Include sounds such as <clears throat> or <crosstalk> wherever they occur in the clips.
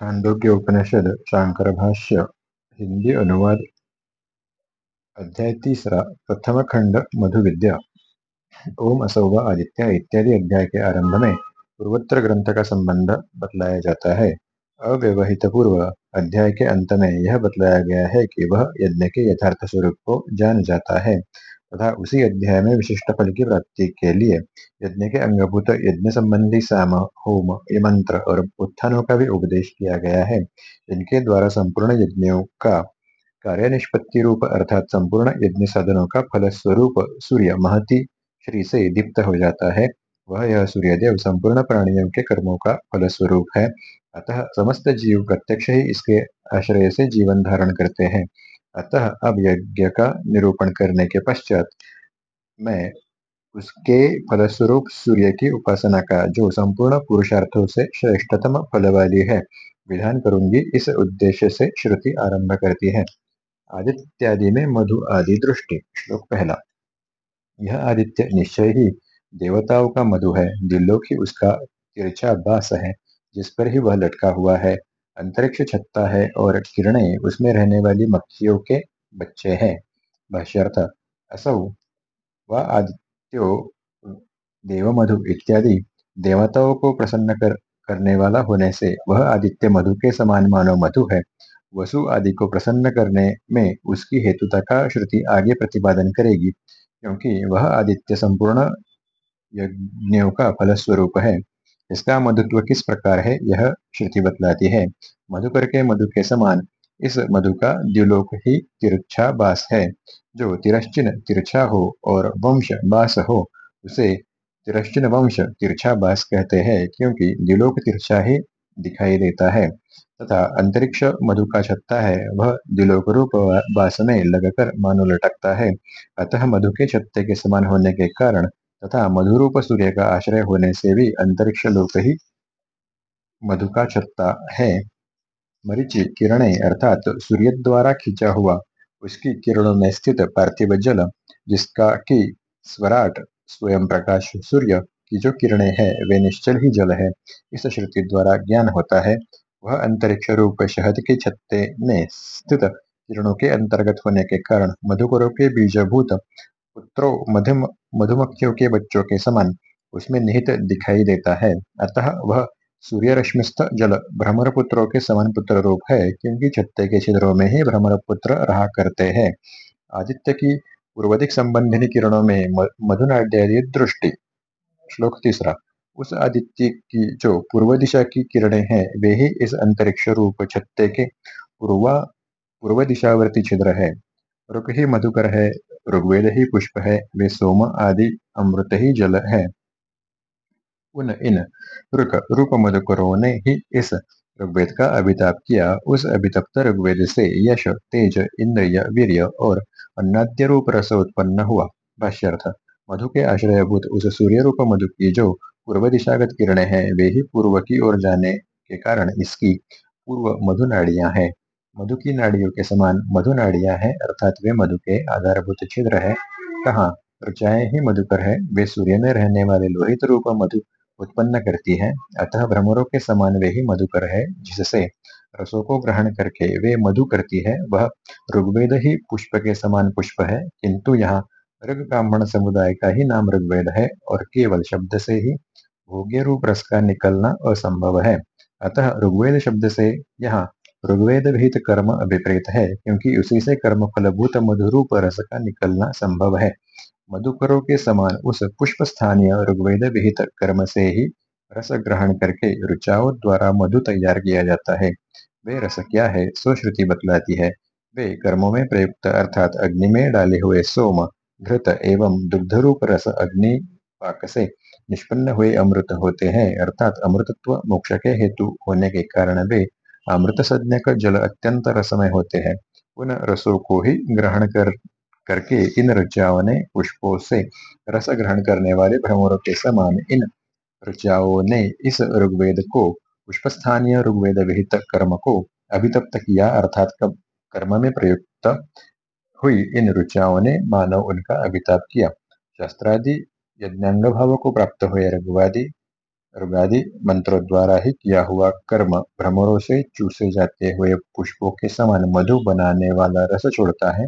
छांदोग्य उपनिषद शांकर भाष्य हिंदी अनुवाद, अध्याय तीसरा, प्रथम खंड मधु विद्या ओम असौ आदित्य, इत्यादि अध्याय के आरंभ में पूर्वोत्तर ग्रंथ का संबंध बतलाया जाता है। अव्यवहित पूर्व अध्याय के अंत में यह बतलाया गया है कि वह यज्ञ के यथार्थ स्वरूप को जान जाता है। तथा उसी अध्याय में विशिष्ट फल की प्राप्ति के लिए यज्ञ के अंगभूत यज्ञ संबंधी साम, होम मंत्र और उत्थानों का भी उपदेश किया गया है। इनके द्वारा संपूर्ण यज्ञों का कार्य निष्पत्ति रूप अर्थात संपूर्ण यज्ञ साधनों का फल स्वरूप सूर्य महति श्री से दीप्त हो जाता है। वह यह सूर्यदेव संपूर्ण प्राणियों के कर्मों का फल स्वरूप है। अतः समस्त जीव प्रत्यक्ष ही इसके आश्रय से जीवन धारण करते हैं। अतः अब यज्ञ का निरूपण करने के पश्चात मैं उसके फलस्वरूप सूर्य की उपासना का, जो संपूर्ण पुरुषार्थों से श्रेष्ठतम फल वाली है, विधान करूँगी। इस उद्देश्य से श्रुति आरंभ करती है। आदित्यादि में मधु आदि दृष्टि। श्लोक पहला। यह आदित्य निश्चय ही देवताओं का मधु है। दिल्लो ही उसका तिरछा बास है, जिस पर ही वह लटका हुआ है। अंतरिक्ष छत्ता है और किरणें उसमें रहने वाली मक्खियों के बच्चे हैं। भाष्यर्थ, असौ व आदित्यो देव मधु इत्यादि देवताओं को प्रसन्न कर, करने वाला होने से वह आदित्य मधु के समान मानव मधु है। वसु आदि को प्रसन्न करने में उसकी हेतुता का श्रुति आगे प्रतिपादन करेगी, क्योंकि वह आदित्य संपूर्ण यज्ञों का फलस्वरूप है। इसका मधुत्व किस प्रकार है? यह श्रुति बतलाती है। मधुकर के मधु के समान इस मधु का द्युलोक ही तिरछा बास है। जो तिरश्चिन तिरछा हो और वंश बास हो, उसे तिरश्चिन वंश तिरछा बास कहते हैं, क्योंकि द्युलोक तिरछा ही दिखाई देता है। तथा अंतरिक्ष मधु का छत्ता है, वह द्विलोक रूप बास में लगकर मानो लटकता है। अतः मधु के छत्ते के समान होने के कारण तथा मधुरूप सूर्य का आश्रय होने से भी अंतरिक्ष लोक ही मधु का छत्ता है। मरीचि किरणें अर्थात सूर्य द्वारा खींचा हुआ उसकी किरणों में स्थित पार्थिव जल, जिसका कि स्वराट स्वयं प्रकाश सूर्य की जो किरणें हैं, वे निश्चल ही जल है। इस श्रुति द्वारा ज्ञान होता है, वह अंतरिक्ष रूप शहद के छत्ते में स्थित किरणों के अंतर्गत होने के कारण मधुकरों के बीजभूत पुत्रों मधुम मधुमक्खियों के बच्चों के समान उसमें निहित दिखाई देता है। अतः वह सूर्य रश्मिस्थ जल भ्रमर पुत्रों के समान पुत्र रूप है, क्योंकि छत्ते के छिद्रों में ही भ्रमर पुत्र रहा करते हैं। आदित्य की पूर्वधिक संबंधिनी किरणों में मधुनाड्यादि दृष्टि। श्लोक तीसरा। उस आदित्य की जो पूर्व दिशा की किरणें हैं, वे ही इस अंतरिक्ष रूप छत्ते के पूर्वा, पूर्व दिशावर्ती छिद्र है। रुक ही मधुकर है ऋग्वेद ही पुष्प है, वे सोम आदि अमृत ही जल है। उन इन रुक रूप मधुकरों ने ही इस ऋग्वेद का अभिताप किया। उस अभितप्त ऋग्वेद से यश, तेज, इंद्रिय, वीर्य और अन्नाद्य रूप रस उत्पन्न हुआ। भाष्यर्थ, मधु के आश्रयभूत उस सूर्य रूप मधु की जो पूर्व दिशागत किरणें हैं, वे ही पूर्व की ओर जाने के कारण इसकी पूर्व मधु नाड़ियाँ हैं। मधु की नाड़ियों के समान मधु नाड़ियाँ हैं, अर्थात वे मधु के आधारभूत छिद्र है। कहा? ऋचाएँ ही मधुकर है। वे सूर्य में रहने वाले लोहित रूप मधु उत्पन्न करती है। अतः भ्रमरों के समान वे ही मधुकर है, जिससे रसों को ग्रहण करके वे मधु करती है। वह ऋग्वेद ही पुष्प के समान पुष्प है, किंतु यहाँ ऋग ब्राह्मण समुदाय का ही नाम ऋग्वेद है और केवल शब्द से ही भोग्य रूप रस का निकलना असंभव है। अतः ऋग्वेद शब्द से यहाँ ऋग्वेद भीत कर्म अभिप्रेत है, क्योंकि उसी से कर्म फलभूत मधुरूप रस का निकलना संभव है। मधुकरों के समान उस पुष्प स्थानीय ऋग्वेद विहित कर्म से ही रस ग्रहण करके रुचाओं द्वारा मधु तैयार किया जाता है। वे रस क्या है सो श्रुति बतलाती है। वे कर्मों में प्रयुक्त अर्थात अग्नि में डाले हुए सोम, घृत एवं दुग्धरूप रस अग्नि पाक से निष्पन्न हुए अमृत होते हैं, अर्थात अमृतत्व मोक्ष के हेतु होने के कारण वे अमृत संज्ञक जल अत्यंत रसमय होते हैं। उन रसों को ही ग्रहण कर, करके इन ऋचाओं ने पुष्पों से रस ग्रहण करने वाले भ्रमरों के समान इन ऋचाओं ने इस ऋग्वेद को पुष्प स्थानीय ऋग्वेद विहित कर्म को अभितप्त किया। अर्थात कर्म में प्रयुक्त हुई इन रुचाओं ने मानव उनका अभिताप किया। शास्त्रादि यज्ञांग भाव को प्राप्त हुए रघुवादी ऋगादि मंत्रों द्वारा ही किया हुआ कर्म भ्रमरों से चूसे जाते हुए पुष्पों के समान मधु बनाने वाला रस छोड़ता है।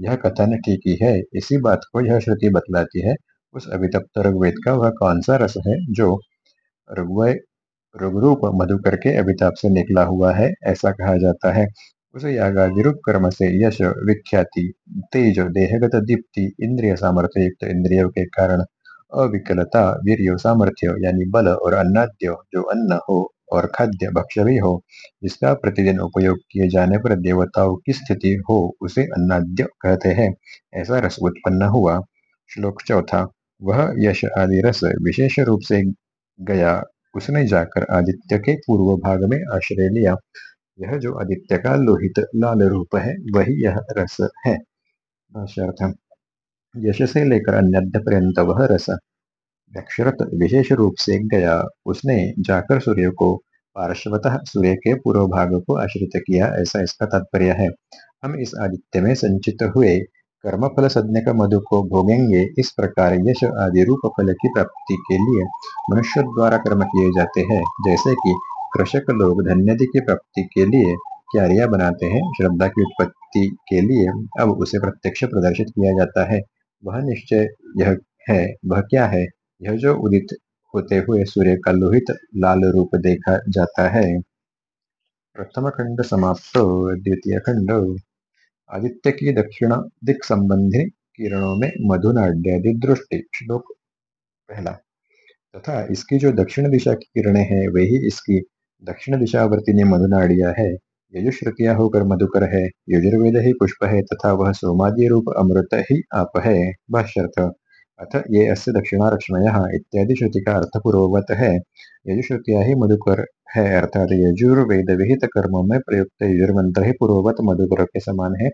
यह कथन ठीक ही है। इसी बात को यह श्रुति बतलाती है। उस अभितप्त ऋग्वेद का वह कौन सा रस है जो ऋग्वय ऋगरूप मधुकर के अभिताप से निकला हुआ है? ऐसा कहा जाता है। उस यागादि कर्म से यश, विख्याति, तेज, देहगत दीप्ति, इंद्रिय सामर्थ्य युक्त इंद्रियों के कारण अविकलता, वीर्य, सामर्थ्य, यानी बल और अन्नाद्य, जो अन्न हो और खाद्य भक्ष्य भी हो, जिसका प्रतिदिन उपयोग किए जाने पर देवताओं की स्थिति हो, उसे अन्नाद्य कहते हैं। ऐसा रस उत्पन्न हुआ। श्लोक चौथा, वह यश आदि रस विशेष रूप से गया। उसने जाकर आदित्य के पूर्व भाग में आश्रय लिया। यह जो आदित्य का लोहित लाल रूप है, वही यह रस है। यश से लेकर अन्य पर्यंत वह रस। दक्षरथ विशेष रूप से गया। उसने जाकर सूर्य को पार्श्वतः सूर्य के पूर्व भाग को आश्रित किया। ऐसा इसका तात्पर्य है। हम इस आदित्य में संचित हुए कर्म फल सज्ञ का मधु को भोगेंगे। इस प्रकार यश आदि रूप फल की प्राप्ति के लिए मनुष्य द्वारा कर्म किए जाते हैं। जैसे कि कृषक लोग धन्यदि की प्राप्ति के लिए क्यारिया बनाते हैं। श्रद्धा की उत्पत्ति के लिए अब उसे प्रत्यक्ष प्रदर्शित किया जाता है। वह निश्चय यह है, वह क्या है? यह जो उदित होते हुए सूर्य का लोहित लाल रूप देखा जाता है। प्रथम खंड समाप्त द्वितीय खंड आदित्य की दक्षिण दिक संबंधी किरणों में मधुनाड्यादि दृष्टि श्लोक पहला। तथा इसकी जो दक्षिण दिशा की किरणें हैं वही इसकी दक्षिण दिशावर्ती मधुनाड़िया है। यजुश्रुतिया होकर मधुकर है, यजुर्वेद ही पुष्प है, तथा वह सोमादि रूप अमृत ही आप है, भाष्यर्थ। अथ ये अस्य दक्षिणारक्ष्मय इत्यादि श्रुति का अर्थ पूर्ववत है। यजुश्रुतिया ही मधुकर है, अर्थात यजुर्वेद विहित कर्मों में प्रयुक्त यजुर्मंत्र ही पूर्ववत मधुकर के समान है।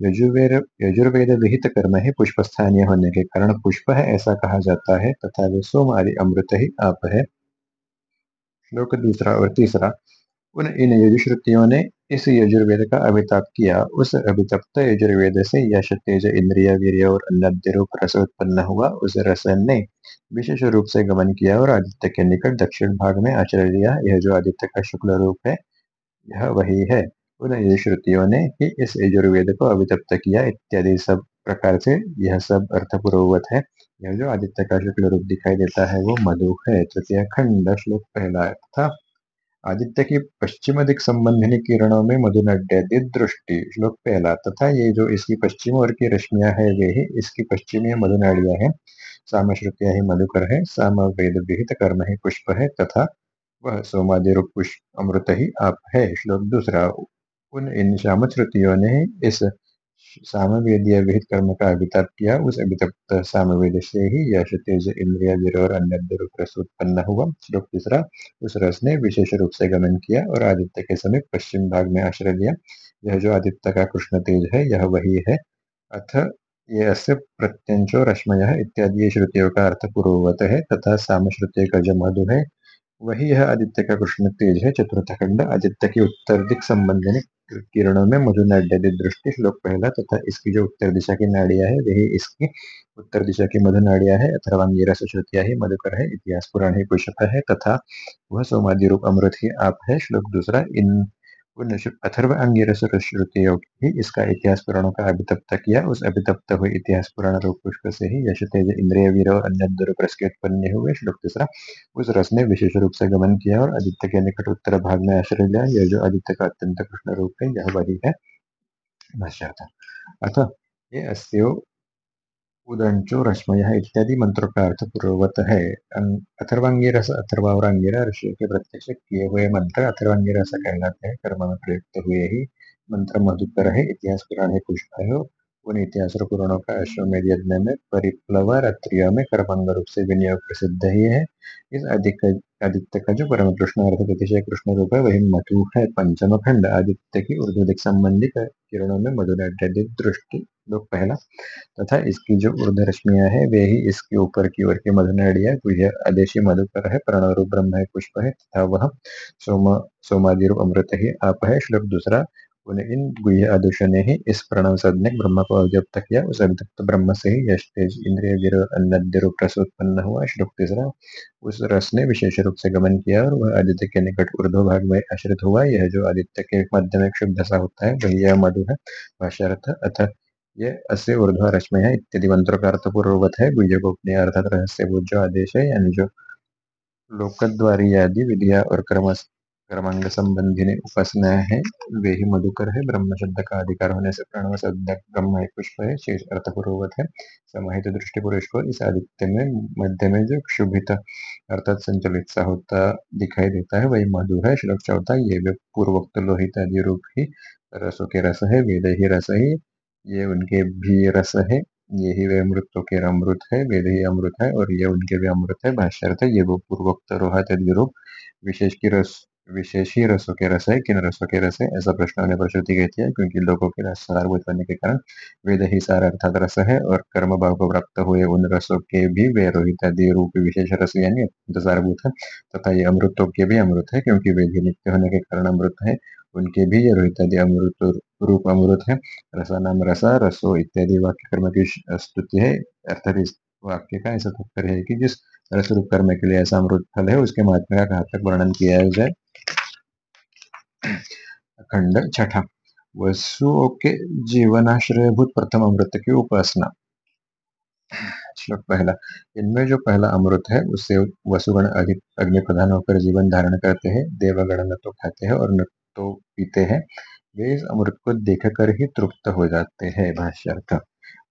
यजुर्वेद यजुर्वेद विहित कर्म ही पुष्प स्थानीय होने के कारण पुष्प है ऐसा कहा जाता है, तथा वे सोम आदि अमृत ही आप है। श्लोक दूसरा और तीसरा। उन इन यजुश्रुतियों ने इस यजुर्वेद का अभिताप किया। उस अभितप्त यजुर्वेद से यश तेज इंद्रिय वीर और अन्य रूप रस उत्पन्न हुआ। उस रसन ने विशेष रूप से गमन किया और आदित्य के निकट दक्षिण भाग में आचरण लिया। यह जो आदित्य का शुक्ल रूप है, यह वही है। उन यजुश्रुतियों ने ही इस यजुर्वेद को अभितप्त किया। इत्यादि सब प्रकार से यह सब अर्थपूर्ववत है। यह जो आदित्य का शुक्ल रूप दिखाई देता है, वो मधु है। तृतीय खंड, श्लोक पहला था। आदित्य की पश्चिम दिक संबंधिनी किरणों में मधुनड्यादि दृष्टि श्लोक पहला, तथा ये जो इसकी पश्चिम ओर की रश्मियाँ है, वे ही इसकी पश्चिमी मधुनाड़ियाँ है। साम श्रुतिया ही मधुकर है साम वेद विहित कर्म ही पुष्प है, तथा वह सोमादि रूप पुष्प अमृत ही आप है। श्लोक दूसरा, उन इन श्याम श्रुतियों ने इस सामवेदीय विहित कर्म का अभिताप किया उस अभितप्त सामवेद से ही यश तेज इंद्रिय वीर और अन्य रूप रस उत्पन्न हुआ। श्लोक तीसरा, उस रस ने विशेष रूप से गमन किया और आदित्य के समीप पश्चिम भाग में आश्रय लिया। यह जो आदित्य का कृष्ण तेज है, यह वही है। अथ ये अस्य प्रत्यंचो रश्मय इत्यादि श्रुतियों का अर्थ पूर्ववत है, तथा साम श्रुति का जो मधु है, वही यह आदित्य का कृष्ण तेज है। चतुर्थ खंड, आदित्य की उत्तर दिक संबंधी किरणों में मधु दृष्टि श्लोक पहला तथा इसकी जो उत्तर दिशा की नाड़िया है, वही इसकी उत्तर दिशा की मधु नाड़िया है, अथर्वांगीरा सुश्रुतिया ही मधुकर है, इतिहास पुराण ही पुष्प है, तथा वह सोमादि रूप अमृत ही आप है, श्लोक दूसरा, इन अथर्व अंगिरस श्रुतियों ही इसका इतिहास पुराणों का अभितप्त किया। उस अभितप्त हुए इतिहास पुराण रूप पुष्प से ही यश तेज इंद्रिय वीर और अन्य रस के उत्पन्न हुए। श्लोक तीसरा, उस रस ने विशेष रूप से गमन किया और आदित्य के निकट उत्तर भाग में आश्रय लिया। यह जो आदित्य का अत्यंत कृष्ण रूप है, यह वही है अथ ये अस्यो उदंचो रश्मय इत्यादि मंत्रों का अर्थ पूर्ववत है। अथर्वांगिरस अथर्वा और अंगिरा ऋषि के प्रत्यक्ष किए हुए मंत्र अथर्वांगी रस कहलाते हैं, कर्म में प्रयुक्त हुए ही मंत्र मधुकर है इतिहास पुराण है पुष्प है उन इतिहास पुराणों का अश्वमेध यज्ञ में परिप्लव रात्रियों में कर्मांग रूप से विनियोग प्रसिद्ध ही है। इस अधिक आदित्य का जो परम कृष्ण अर्थ प्रतिशय कृष्ण रूप है, वही मधु है पंचम खंड आदित्य की उर्ध्वदिक संबंधी किरणों में मधुर दृष्टि लोक पहला, तथा इसकी जो ऊर्ध रश्मियाँ है, वे ही इसके ऊपर की ओर की मधुनाड़िया गुह्य आदेशी मधुकर है प्रणव रूप ब्रह्म है, पुष्प है, तथा वह सोम सोमादि रूप अमृत ही आप है, श्लोक दूसरा आदर्शों ने ही इस प्रणव सज्ञक ब्रह्म को अव्यक्त किया। उस अव्यक्त ब्रह्म से ही यश, तेज, इंद्रिय, गिर, अन्नद्य रूप रस उत्पन्न हुआ। श्लोक तीसरा, उस रस ने विशेष रूप से गमन किया और वह आदित्य के निकट ऊर्ध्व भाग में आश्रित हुआ। यह जो आदित्य के मध्य में शुद्ध सा होता है, वही यह मधु है, भाष्यार्थ। अथ, ये अस्य ऊर्ध्व रश्मि है, इत्यादि मंत्रों का अर्थ पूर्ववत है। गुह्य गोपनीय अर्थात रहस्य जो आदेश है यानी जो लोकद्वारी आदि विधिया और कर्म कर्मांग संबंधी उपासना है, वे ही मधुकर है ब्रह्म शब्द का अधिकार होने से प्रणव शब्द ब्रह्म एक पुष्प है, शेष अर्थ पूर्ववत है। समाहित दृष्टि पुरुष को इस आदित्य में, मध्य में जो क्षुभित अर्थात संचलित सा होता दिखाई देता है, वही मधु है श्लोक चौथा ये वे पूर्वोक्त लोहित आदि रूप ही रसों के रस है, वेद ही रस ही, ये उनके भी रस है, ये ही वे अमृतों के अमृत है, वेद ही अमृत है, और ये उनके भी अमृत है, भाष्यर्थ ये वो पूर्वोक्त रोहित रूप, विशेष की रस विशेष ही रसों के रस है किन रसों के रस है ऐसा प्रश्न होने पर श्रुति कहती है क्योंकि लोगों के रस सारभूत बनने के कारण वेद ही सार अर्थात रस है और कर्म भाव को प्राप्त हुए उन रसों के भी वे रोहित आदि रूप विशेष रस यानी अत्यंत सारभूत है तथा ये अमृतों के भी अमृत है क्योंकि वेद भी नित्य होने के कारण अमृत है उनके भी ये रोहित आदि अमृत रूप अमृत है रसा नाम रसा रसो इत्यादि वाक्य कर्म की स्तुति है अर्थात इस वाक्य का ऐसा तात्पर्य है कि जिस रस रूप कर्म के लिए ऐसा अमृत फल है, उसके महात्मा का कहा तक वर्णन किया जाए खंड छठा। वसुओं के जीवनाश्रयभूत प्रथम अमृत की उपासना। श्लोक पहला। इनमें जो पहला अमृत है उससे वसुगण अग्नि प्रधान होकर जीवन धारण करते हैं, देवगण न तो खाते हैं और न तो पीते हैं। वे इस अमृत को देखकर ही तृप्त हो जाते हैं, भाष्यर्थ।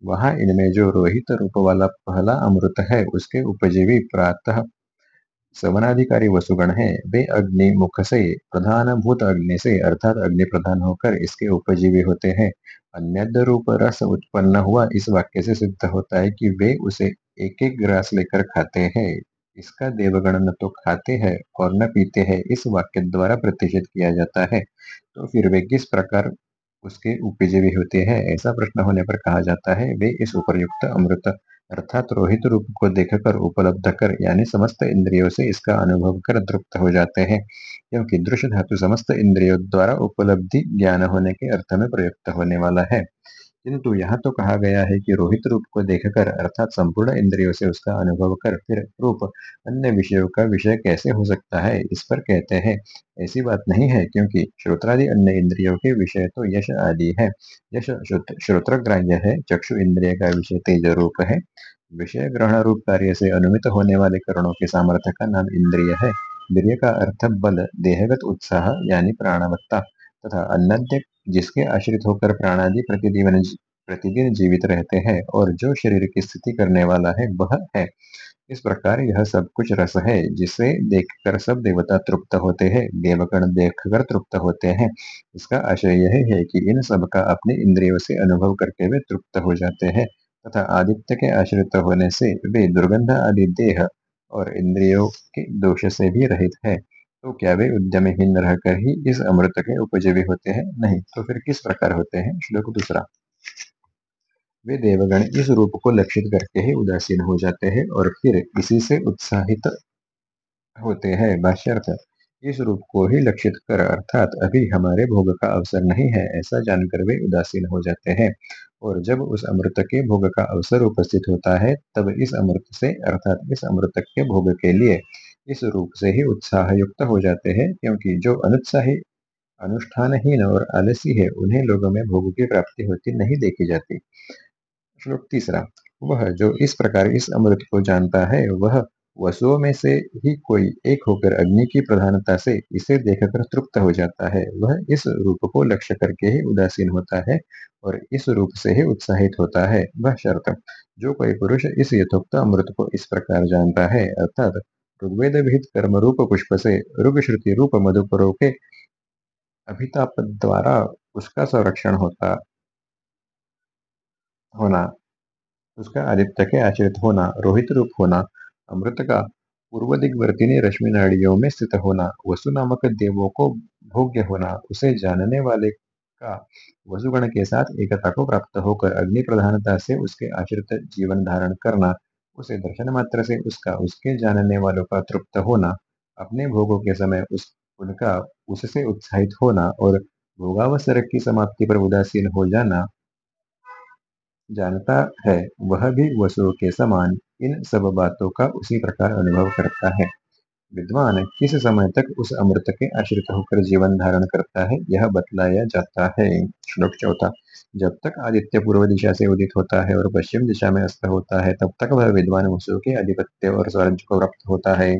वहाँ इनमें जो रोहित रूप वाला पहला अमृत है, उसके उपजीवी प्रातः सवनाधिकारी वसुगण है। वे अग्नि मुख से, प्रधान भूत अग्नि से, अर्थात अग्नि प्रधान होकर इसके उपजीवी होते हैं। अन्य रूप रस उत्पन्न हुआ, इस वाक्य से सिद्ध होता है कि वे उसे एक एक ग्रास लेकर खाते हैं। इसका देवगण न तो खाते हैं और न पीते हैं, इस वाक्य द्वारा प्रतिषेध किया जाता है। तो फिर वे किस प्रकार उसके भी होते हैं। ऐसा प्रश्न होने पर कहा जाता है, वे इस उपरयुक्त अमृत अर्थात रोहित रूप को देखकर उपलब्ध कर, यानी समस्त इंद्रियों से इसका अनुभव कर तृप्त हो जाते हैं, क्योंकि दृश्य धातु समस्त इंद्रियों द्वारा उपलब्धि ज्ञान होने के अर्थ में प्रयुक्त होने वाला है। किंतु यहाँ तो कहा गया है कि रोहित रूप को देखकर अर्थात संपूर्ण इंद्रियों से उसका अनुभव कर फिर रूप अन्य विषयों का विषय कैसे हो सकता है, इस पर कहते हैं। ऐसी बात नहीं है, क्योंकि श्रोत्रादि अन्य इंद्रियों के विषय तो यश आदि है। यश श्रोत्रग्राह्य है, चक्षु इंद्रिय का विषय तेज रूप है। विषय ग्रहण रूप कार्य से अनुमित होने वाले करणों के सामर्थ्य का नाम इंद्रिय है। इंद्रिय का अर्थ बल, देहगत उत्साह, यानी प्राणवत्ता। तथा अन्नद्य जिसके आश्रित होकर प्राणादि प्रतिदिन प्रतिदिन जीवित रहते हैं और जो शरीर की स्थिति करने वाला है, वह है। इस प्रकार यह सब कुछ रस है, जिसे देखकर सब देवता तृप्त होते हैं, देवगण देखकर तृप्त होते हैं। इसका आशय यह है कि इन सब का अपनी इंद्रियों से अनुभव करके वे तृप्त हो जाते हैं, तथा आदित्य के आश्रित होने से वे दुर्गंध आदि देह और इंद्रियों के दोष से भी रहित है। तो क्या वे उद्यमहीन रहकर ही इस अमृत के उपजीवी होते हैं? नहीं। तो फिर किस प्रकार होते हैं? श्लोक दूसरा। वे देवगण इस रूप को लक्षित करके ही उदासीन हो जाते हैं और फिर इसी से उत्साहित होते हैं। भाष्यर्थ, इस रूप को ही लक्षित कर अर्थात अभी हमारे भोग का अवसर नहीं है, ऐसा जानकर वे उदासीन हो जाते हैं। और जब उस अमृत के भोग का अवसर उपस्थित होता है, तब इस अमृत से, अर्थात इस अमृत के भोग के लिए इस रूप से ही उत्साह युक्त हो जाते हैं, क्योंकि जो अनुत्साही अनुष्ठानहीन और आलसी है, उन्हें लोगों में भोग की प्राप्ति होती नहीं देखी जाती। श्लोक तीसरा, वह जो इस प्रकार इस अमृत को जानता है, वह वसुओं में से ही कोई एक होकर अग्नि की प्रधानता से इसे देखकर तृप्त हो जाता है। वह इस रूप को लक्ष्य करके ही उदासीन होता है और इस रूप से ही उत्साहित होता है। वह शर्त, जो कोई पुरुष इस यथोक्त अमृत को इस प्रकार जानता है, अर्थात ऋग्वेद विहित कर्म रूप पुष्प से ऋग श्रुति रूप मधुपरों के अभिताप द्वारा उसका संरक्षण होता होना, उसका आदित्य के आश्रित होना रोहित रूप होना अमृत का पूर्व दिग्वर्तिनी रश्मि नाड़ियों में स्थित होना, वसु नामक देवों को भोग्य होना, उसे जानने वाले का वसुगण के साथ एकता को प्राप्त होकर अग्नि प्रधानता से उसके आश्रित जीवन धारण करना उसे दर्शन मात्र से उसका, उसके जानने वालों का तृप्त होना, अपने भोगों के समय उस, उनका, उससे उत्साहित होना और भोगावसर की समाप्ति पर उदासीन हो जाना, जानता है, वह भी वसुओं के समान इन सब बातों का उसी प्रकार अनुभव करता है। विद्वान किस समय तक उस अमृत के आश्रित होकर जीवन धारण करता है, यह बतलाया जाता है। श्लोक चौथा, जब तक आदित्य पूर्व दिशा से उदित होता है और पश्चिम दिशा में अस्त होता है, तब तक वह विद्वान वसु के आधिपत्य और स्वराज्य को प्राप्त होता है।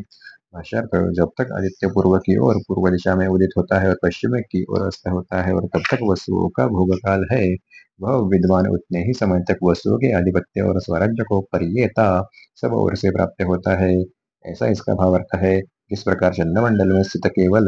जब तक आदित्य पूर्व की ओर पूर्व दिशा में उदित होता है और पश्चिम की ओर अस्त होता है और तब तक वसुओं का भोग काल है, वह विद्वान उतने ही समय तक वसुओं के आधिपत्य और स्वराज्य को परियेता सब ओर से प्राप्त होता है। ऐसा इसका भाव अर्थ है जिस प्रकार चंद्रमंडल में स्थित केवल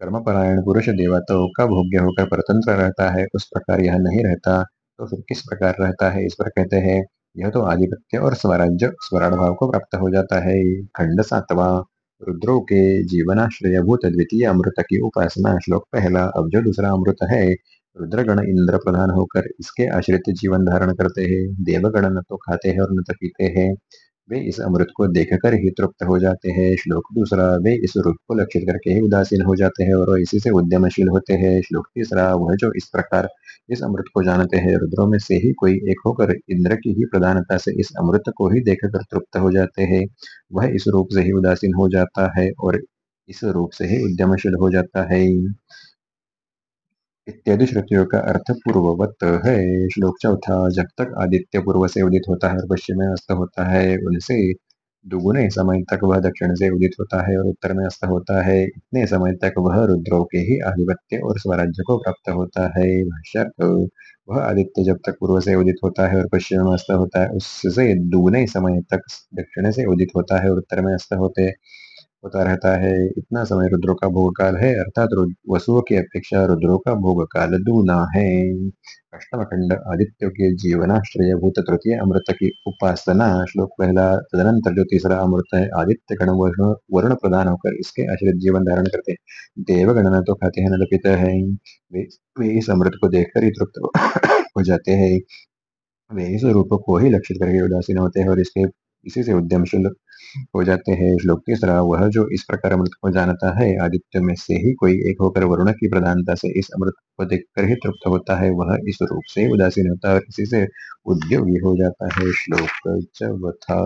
कर्मपरायण पुरुष देवताओं का भोग्य होकर परतंत्र रहता है, उस प्रकार यह नहीं रहता। तो फिर किस प्रकार रहता है, इस पर कहते हैं, यह तो आधिपत्य और स्वराज्य, स्वराण भाव को प्राप्त हो जाता है। खंड सातवा, रुद्रो के जीवनाश्रयभूत द्वितीय अमृत की उपासना, श्लोक पहला, अब जो दूसरा अमृत है, रुद्रगण इंद्र प्रधान होकर इसके आश्रित जीवन धारण करते हैं, देवगण न तो खाते हैं और न तो पीते हैं। वे इस अमृत को देखकर ही तृप्त हो जाते हैं। श्लोक दूसरा, वे इस रूप को लक्षित करके ही उदासीन हो जाते हैं और इसी से उद्यमशील होते हैं। श्लोक तीसरा, वह जो इस प्रकार इस अमृत को जानते हैं, रुद्रों में से ही कोई एक होकर इंद्र की ही प्रधानता से इस अमृत को ही देखकर तृप्त हो जाते हैं। वह इस रूप से ही उदासीन हो जाता है और इस रूप से ही उद्यमशील हो जाता है। इत्यादि श्रुतियों का अर्थ पूर्ववत है। श्लोक चौथा, जब तक आदित्य पूर्व से उदित होता है और पश्चिम में अस्त होता है, उनसे दुगुने समय तक वह दक्षिण से उदित होता है और उत्तर में अस्त होता है। इतने समय तक वह रुद्रो के ही आधिपत्य और स्वराज्य को प्राप्त होता है। वह आदित्य जब तक पूर्व से उदित होता है और पश्चिम में अस्त होता है, उससे दुगुने समय तक दक्षिण से उदित होता है और उत्तर में अस्त होते होता रहता है। इतना समय रुद्रों का भोग काल है अर्थात वसुओं की अपेक्षा रुद्रों का भोग काल दूना है। अष्टम खंड आदित्यों के जीवनाश्रय भूत तृतीय अमृत की उपासना श्लोक पहला तदनंतर जो तीसरा अमृत है आदित्य गण वर्ण प्रदान होकर इसके आश्रित जीवन धारण करते देवगण न तो खाते हैं न है। वे, वे इस अमृत को देखकर ही तृप्त <coughs> हो जाते हैं। वे इस रूप को ही लक्षित करके उदासीन होते हैं और इसके इसी से उद्यमशील हो जाते हैं। श्लोक तीसरा वह जो इस प्रकार अमृत को जानता है, आदित्य में से ही कोई एक होकर वरुण की प्रधानता से इस अमृत को देखकर ही तृप्त होता है। वह इस रूप से उदासीन होता है इसी से उद्योगी हो जाता है। श्लोक चौथा।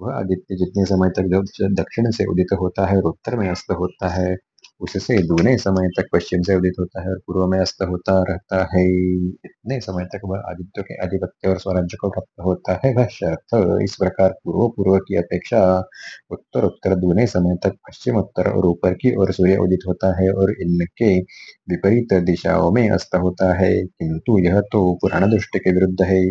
वह आदित्य जितने समय तक दक्षिण से उदित होता है उत्तर में अस्त होता है। उससे दुगने समय तक पश्चिम से उदित होता है और पूर्व में अस्त होता रहता है इतने समय तक वह आदित्य के आधिपत्य और स्वराज्य को प्राप्त होता है। भाष्यर्थ, इस प्रकार पूर्व पूर्व की अपेक्षा उत्तर उत्तर दूने समय तक पश्चिम, उत्तर और ऊपर की ओर सूर्य उदित होता है और इनके विपरीत दिशाओं में अस्त होता है। किंतु यह तो पुराण दृष्टि के विरुद्ध है।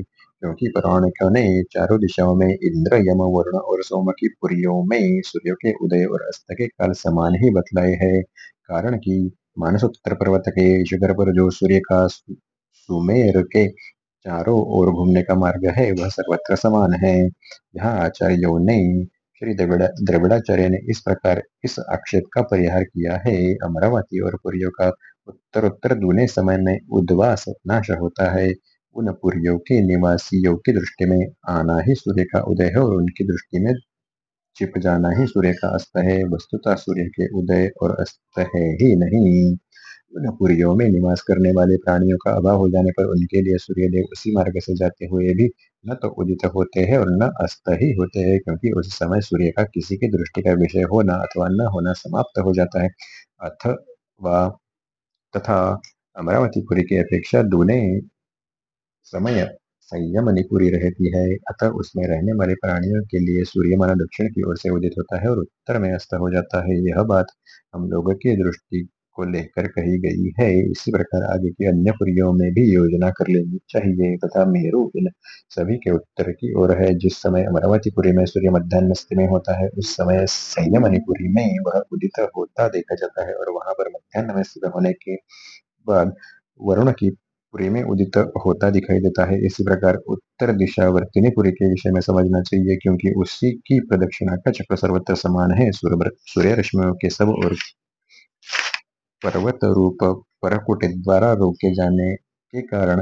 क्योंकि पौराणिकों ने चारों दिशाओं में इंद्र, यम, वरुण और सोम की पुरियों में सूर्य के उदय और अस्त के काल समान ही बतलाए हैं। कारण कि मानस उत्तर पर्वत के शिखर पर जो सूर्य का सुमेर के चारों ओर घूमने का मार्ग है, वह सर्वत्र समान है। यहाँ आचार्यों ने श्री द्रविडा, द्रविड़ाचार्य ने इस प्रकार इस आक्षेप का परिहार किया है। अमरावती और पुरियों का उत्तर उत्तर दूने समय में उद्वास नाश होता है। उन पुरियों के निवासियों की दृष्टि में आना ही सूर्य का उदय है और उनकी दृष्टि में छिप जाना ही सूर्य का अस्त है। वस्तुतः सूर्य के उदय और अस्त है ही नहीं। पुरियों में निवास करने वाले प्राणियों का अभाव हो जाने पर उनके लिए सूर्यदेव उसी मार्ग से जाते हुए भी न तो उदित होते हैं और न अस्त ही होते हैं, क्योंकि उस समय सूर्य का किसी की दृष्टि का विषय होना अथवा न होना समाप्त हो जाता है। अथवा तथा अमरावतीपुरी की अपेक्षा दूने समय संयम निपुरी रहती है। अतः उसमें रहने वाले प्राणियों के लिए सूर्य माना दक्षिण की ओर से उदित होता है और उत्तर में अस्त हो जाता है। यह बात हम लोगों की दृष्टि को लेकर कही गई है। इसी प्रकार आगे की अन्य पुरियों में भी योजना कर लेनी चाहिए तथा मेरू इन सभी के उत्तर की ओर है। जिस समय अमरावतीपुरी में सूर्य मध्यान्ह में होता है, उस समय संयमनिपुरी में वह उदित होता देखा जाता है और वहाँ पर मध्यान्ह में होने के बाद वरुण की पुरी में उदित होता दिखाई देता है। इसी प्रकार उत्तर दिशा वर्तिनी पुरी के विषय में समझना चाहिए क्योंकि उसी की प्रदक्षिणा का चक्र सर्वत्र समान है। सूर्य रश्मियों के सब और पर्वत रूप परकुट द्वारा रोके जाने के कारण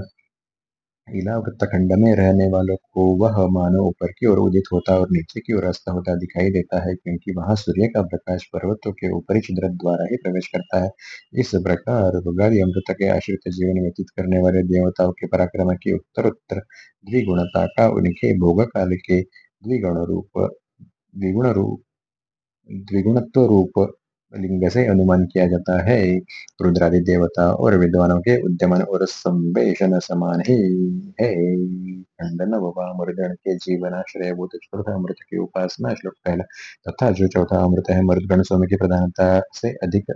इला वृत्तखंड में रहने वालों को वह मानो ऊपर की ओर उदित होता और नीचे की ओर अस्त होता दिखाई देता है, क्योंकि वहाँ सूर्य का प्रकाश पर्वतों के ऊपरी छिद्र द्वारा ही प्रवेश करता है। इस प्रकार रोगादि अमृत के आश्रित जीवन व्यतीत करने वाले देवताओं के पराक्रम की उत्तरोत्तर द्विगुणता का उनके भोग काल के द्विगुण रूप द्विगुण रूप द्विगुणत्व रूप लिंग से अनुमान किया जाता है। रुद्रादि देवता और विद्वानों के उद्यमन और संवेशन समान ही है। खंडन व के जीवन आश्रय भूत चौथा अमृत की उपासना श्लोक पहला तथा जो चौथा अमृत है मृदगण स्वामी की प्रधानता से अधिक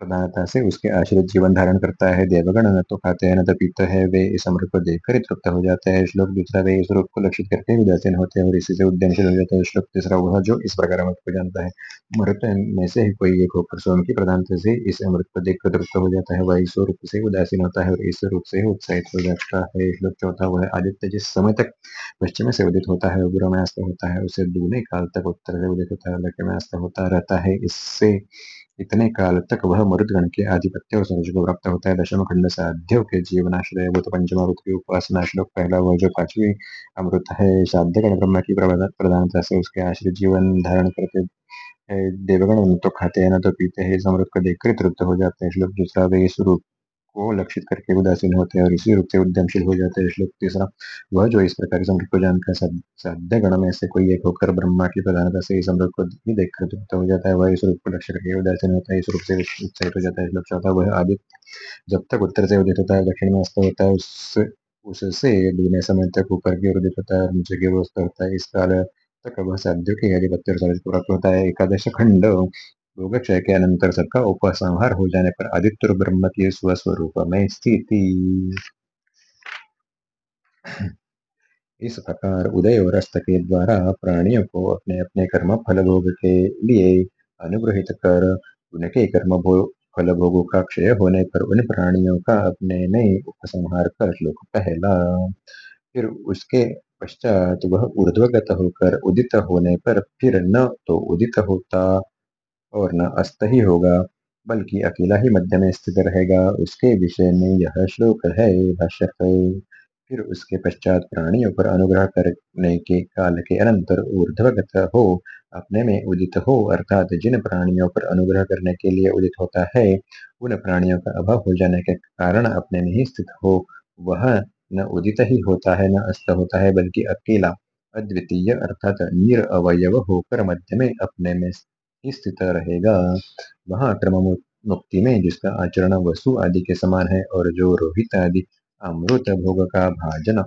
प्रधानता से उसके आश्रित जीवन धारण करता है। देवगण न तो खाते हैं, न तो पीते हैं, वे इस अमृत को देखकर ही तृप्त हो जाते हैं। श्लोक दूसरा, वे इस रूप को लक्षित करके उदासीन होते हैं और इसी से उद्यमशील हो जाते हैं। श्लोक तीसरा, वह जो इस प्रकार अमृत को जानता है। अमृत में से ही कोई एक होकर स्वयं की प्रधानता से इस अमृत को देखकर तृप्त हो जाता है। वह इस रूप से उदासीन होता है और इस रूप से उत्साहित हो जाता है। श्लोक चौथा, वह आदित्य जिस समय तक पश्चिम से उदित होता है उग्र में अस्त होता है। उसे दूने काल तक उत्तर से उदित होता है, लक्ष्य में अस्त होता रहता है। इससे इतने काल तक वह मरुदगण के आधिपत्य और सर्वज को प्राप्त होता है। दशम खंड साध्यो के जीवनाश्रय भूत पंचमावृत की उपासना, श्लोक पहला वह जो पांचवी अमृत है, साध्य गण ब्रह्म की प्रधानता से उसके आश्रय जीवन धारण करते देवगण न तो खाते हैं, न तो पीते हैं, इस अमृत को देखकर तृप्त हो जाते हैं। श्लोक दूसरा, वे स्वरूप को लक्षित करके उदासीन होते हैं और इसी रूप से उद्यमशील हो जाते हैं। श्लोक तीसरा, वह जो इस प्रकार समृद्ध को जानकर साध्य गण में से कोई एक होकर ब्रह्मा की प्रधानता से इस अमृत को ही देखकर तृप्त हो जाता है। वह इस रूप को लक्ष्य करके उदासीन होता है, इस रूप से उत्साहित हो जाता है। श्लोक चौथा, वह आदित्य जब तक उत्तर से उदित होता है, दक्षिण में अस्त होता है उससे उससे दूने समय तक ऊपर की ओर उदित होता है नीचे की ओर होता है, इस काल तक वह साध्यों के आधिपत्य और को प्राप्त होता है। एकादश खंड योगक्षय के अनंतर सबका उपसंहार हो जाने पर आदित्य ब्रह्म की स्वस्वरूप में स्थिति। <clears throat> इस प्रकार उदय और अस्त के द्वारा प्राणियों को अपने अपने कर्म फल भोग के लिए अनुग्रहित कर, उनके कर्म फल भोगों का क्षय होने पर उन प्राणियों का अपने में उपसंहार कर श्लोक पहला। फिर उसके पश्चात वह ऊर्ध्वगत होकर उदित होने पर फिर न तो उदित होता और न अस्त ही होगा, बल्कि अकेला ही मध्य में स्थित रहेगा। उसके विषय में यह श्लोक है भाष्य फिर उसके पश्चात प्राणियों पर अनुग्रह करने के काल के अनंतर ऊर्ध्वगत हो, अपने में उदित हो, अर्थात जिन प्राणियों पर अनुग्रह करने के लिए उदित होता है, उन प्राणियों का अभाव हो जाने के कारण अपने में ही स्थित हो। वह न उदित ही होता है, न अस्त होता है, बल्कि अकेला, अद्वितीय, अर्थात निर अवयव होकर मध्य में अपने में स्थित रहेगा। वहाँ क्रम मुक्ति में जिसका आचरण वसु आदि के समान है और जो रोहित आदि अमृत भोग का भाजन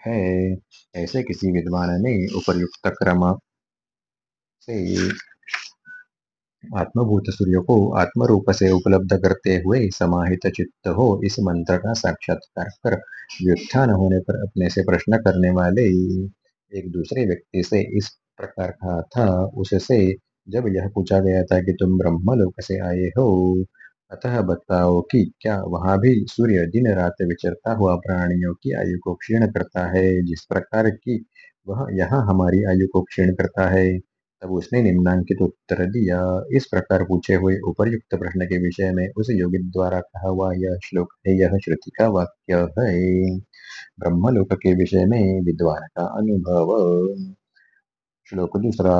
है, ऐसे किसी विद्वान ने उपर्युक्त क्रम से आत्मभूत सूर्य को आत्म रूप से उपलब्ध करते हुए समाहित चित्त हो, इस मंत्र का साक्षात्कार कर, व्युत्थान होने पर अपने से प्रश्न करने वाले एक दूसरे व्यक्ति से इस प्रकार कहा था, उससे जब यह पूछा गया था कि तुम ब्रह्मलोक से आए हो, अतः बताओ कि क्या वहाँ भी सूर्य दिन रात विचरता हुआ प्राणियों की आयु को क्षीण करता है? जिस प्रकार की वह यहाँ हमारी आयु को क्षीण करता है। तब उसने निम्नांकित उत्तर दिया। इस प्रकार पूछे हुए उपर्युक्त प्रश्न के विषय में उस योगी द्वारा कहा हुआ यह श्लोक है, यह श्रुति का वाक्य है। ब्रह्मलोक के विषय में विद्वान का अनुभव। श्लोक दूसरा,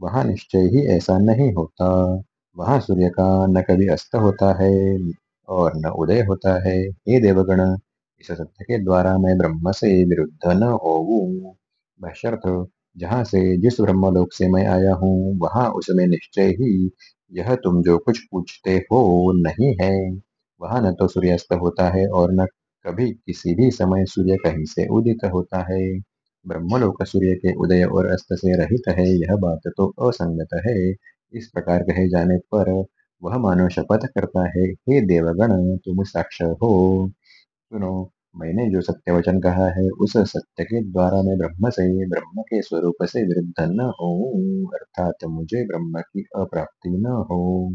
वहाँ निश्चय ही ऐसा नहीं होता। वहाँ सूर्य का न कभी अस्त होता है और न उदय होता है। हे देवगण, इस सत्य के द्वारा मैं ब्रह्म से विरुद्ध न बशर्त जहाँ से जिस ब्रह्मलोक से मैं आया हूँ, वहाँ उसमें निश्चय ही यह तुम जो कुछ पूछते हो नहीं है। वहाँ न तो सूर्यास्त होता है और न कभी किसी भी समय सूर्य कहीं से उदित होता है। ब्रह्मलोक सूर्य के उदय और अस्त से रहित है, यह बात तो असंगत है। इस प्रकार कहे जाने पर वह मानो शपथ करता है, हे देवगण, तुम साक्ष हो। सुनो, मैंने जो सत्य वचन कहा है, उस सत्य के द्वारा मैं ब्रह्म से, ब्रह्म के स्वरूप से विरुद्ध न हो, अर्थात मुझे ब्रह्म की अप्राप्ति न हो।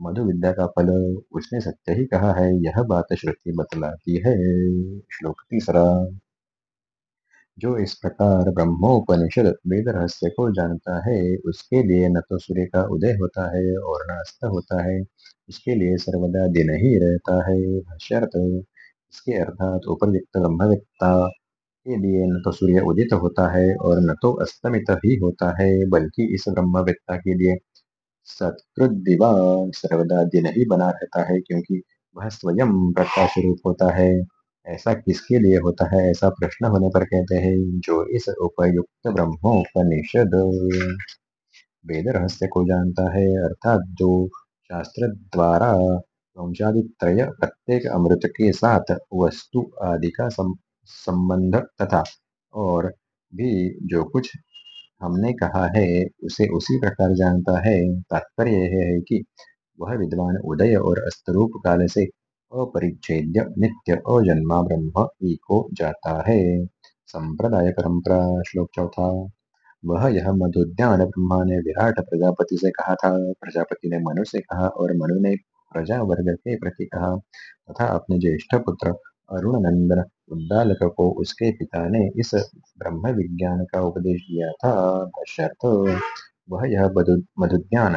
मधु विद्या का फल उसने सत्य ही कहा है, यह बात श्रुति बतलाती है। श्लोक तीसरा। जो इस प्रकार ब्रह्मोपनिषद वेद रहस्य को जानता है, उसके लिए न तो सूर्य का उदय होता है और न अस्त होता है। उसके लिए सर्वदा दिन ही रहता है। इसके अर्थात उपरयुक्त ब्रह्मवेत्ता के लिए न तो सूर्य उदित होता है और न तो अस्तमित ही होता है, बल्कि इस ब्रह्मवेत्ता के लिए सत्कृत दिवा सर्वदा दिन ही बना रहता है, क्योंकि वह स्वयं प्रकाश रूप होता है। ऐसा किसके लिए होता है? ऐसा प्रश्न होने पर कहते हैं, जो इस उपयुक्त ब्रह्मोपनिषद वेद रहस्य को जानता है, अर्थात जो शास्त्र द्वारा वंशादित्रय प्रत्येक अमृत के साथ वस्तु आदि का संबंध तथा और भी जो कुछ हमने कहा है, उसे उसी प्रकार जानता है। तात्पर्य यह है कि वह विद्वान उदय और अस्तरूप काल से अपरिच्छेद्य नित्य अजन्मा ब्रह्म ही को जाता है। संप्रदाय परंपरा श्लोक चौथा। वह यह मधुद्यान ब्रह्मा ने विराट प्रजापति से कहा था। प्रजापति ने मनु से कहा और मनु ने प्रजा वर्ग के प्रति कहा। तथा अपने ज्येष्ठ पुत्र अरुण नंदन उद्दालक को उसके पिता ने इस ब्रह्म विज्ञान का उपदेश दिया था। दशरथ वह यह मधुज्ञान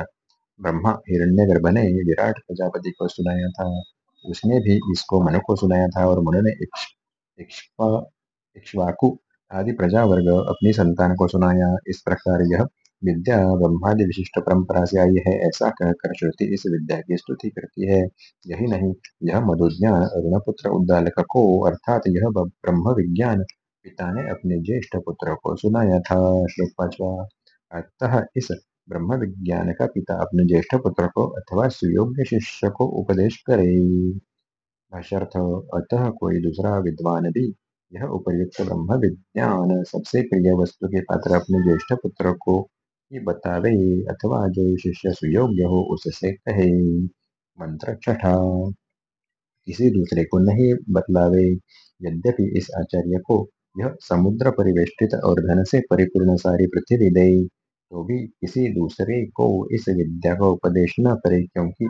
ब्रह्मा हिरण्य गर्भ ने विराट प्रजापति को सुनाया था। उसने भी इसको मनु को सुनाया था और मनु ने इक्ष्वाकु आदि प्रजा वर्ग अपनी संतान को सुनाया। इस प्रकार यह विद्या ब्रह्मादि विशिष्ट परंपरा से आई है, ऐसा कहकर श्रुति इस विद्या की स्तुति करती है। यही नहीं, यह मधुज्ञान अरुणपुत्र उद्दालक को अर्थात यह ब्रह्म विज्ञान पिता ने अपने ज्येष्ठ पुत्र को सुनाया था। श्लोक पांचवा, अतः इस ब्रह्म विज्ञान का पिता अपने ज्येष्ठ पुत्र को अथवा सुयोग्य शिष्य को उपदेश करे। भाष्यर्थ, अतः कोई दूसरा विद्वान भी यह उपर्युक्त ब्रह्म विज्ञान सबसे प्रिय वस्तु के पात्र अपने ज्येष्ठ पुत्र को ही बतावे अथवा जो शिष्य सुयोग्य हो उससे कहे। मंत्र छठा, किसी दूसरे को नहीं बतलावे। यद्यपि इस आचार्य को यह समुद्र परिवेष्टित और धन से परिपूर्ण सारी पृथ्वी दे। तो भी किसी दूसरे को इस विद्या का उपदेश न करे, क्योंकि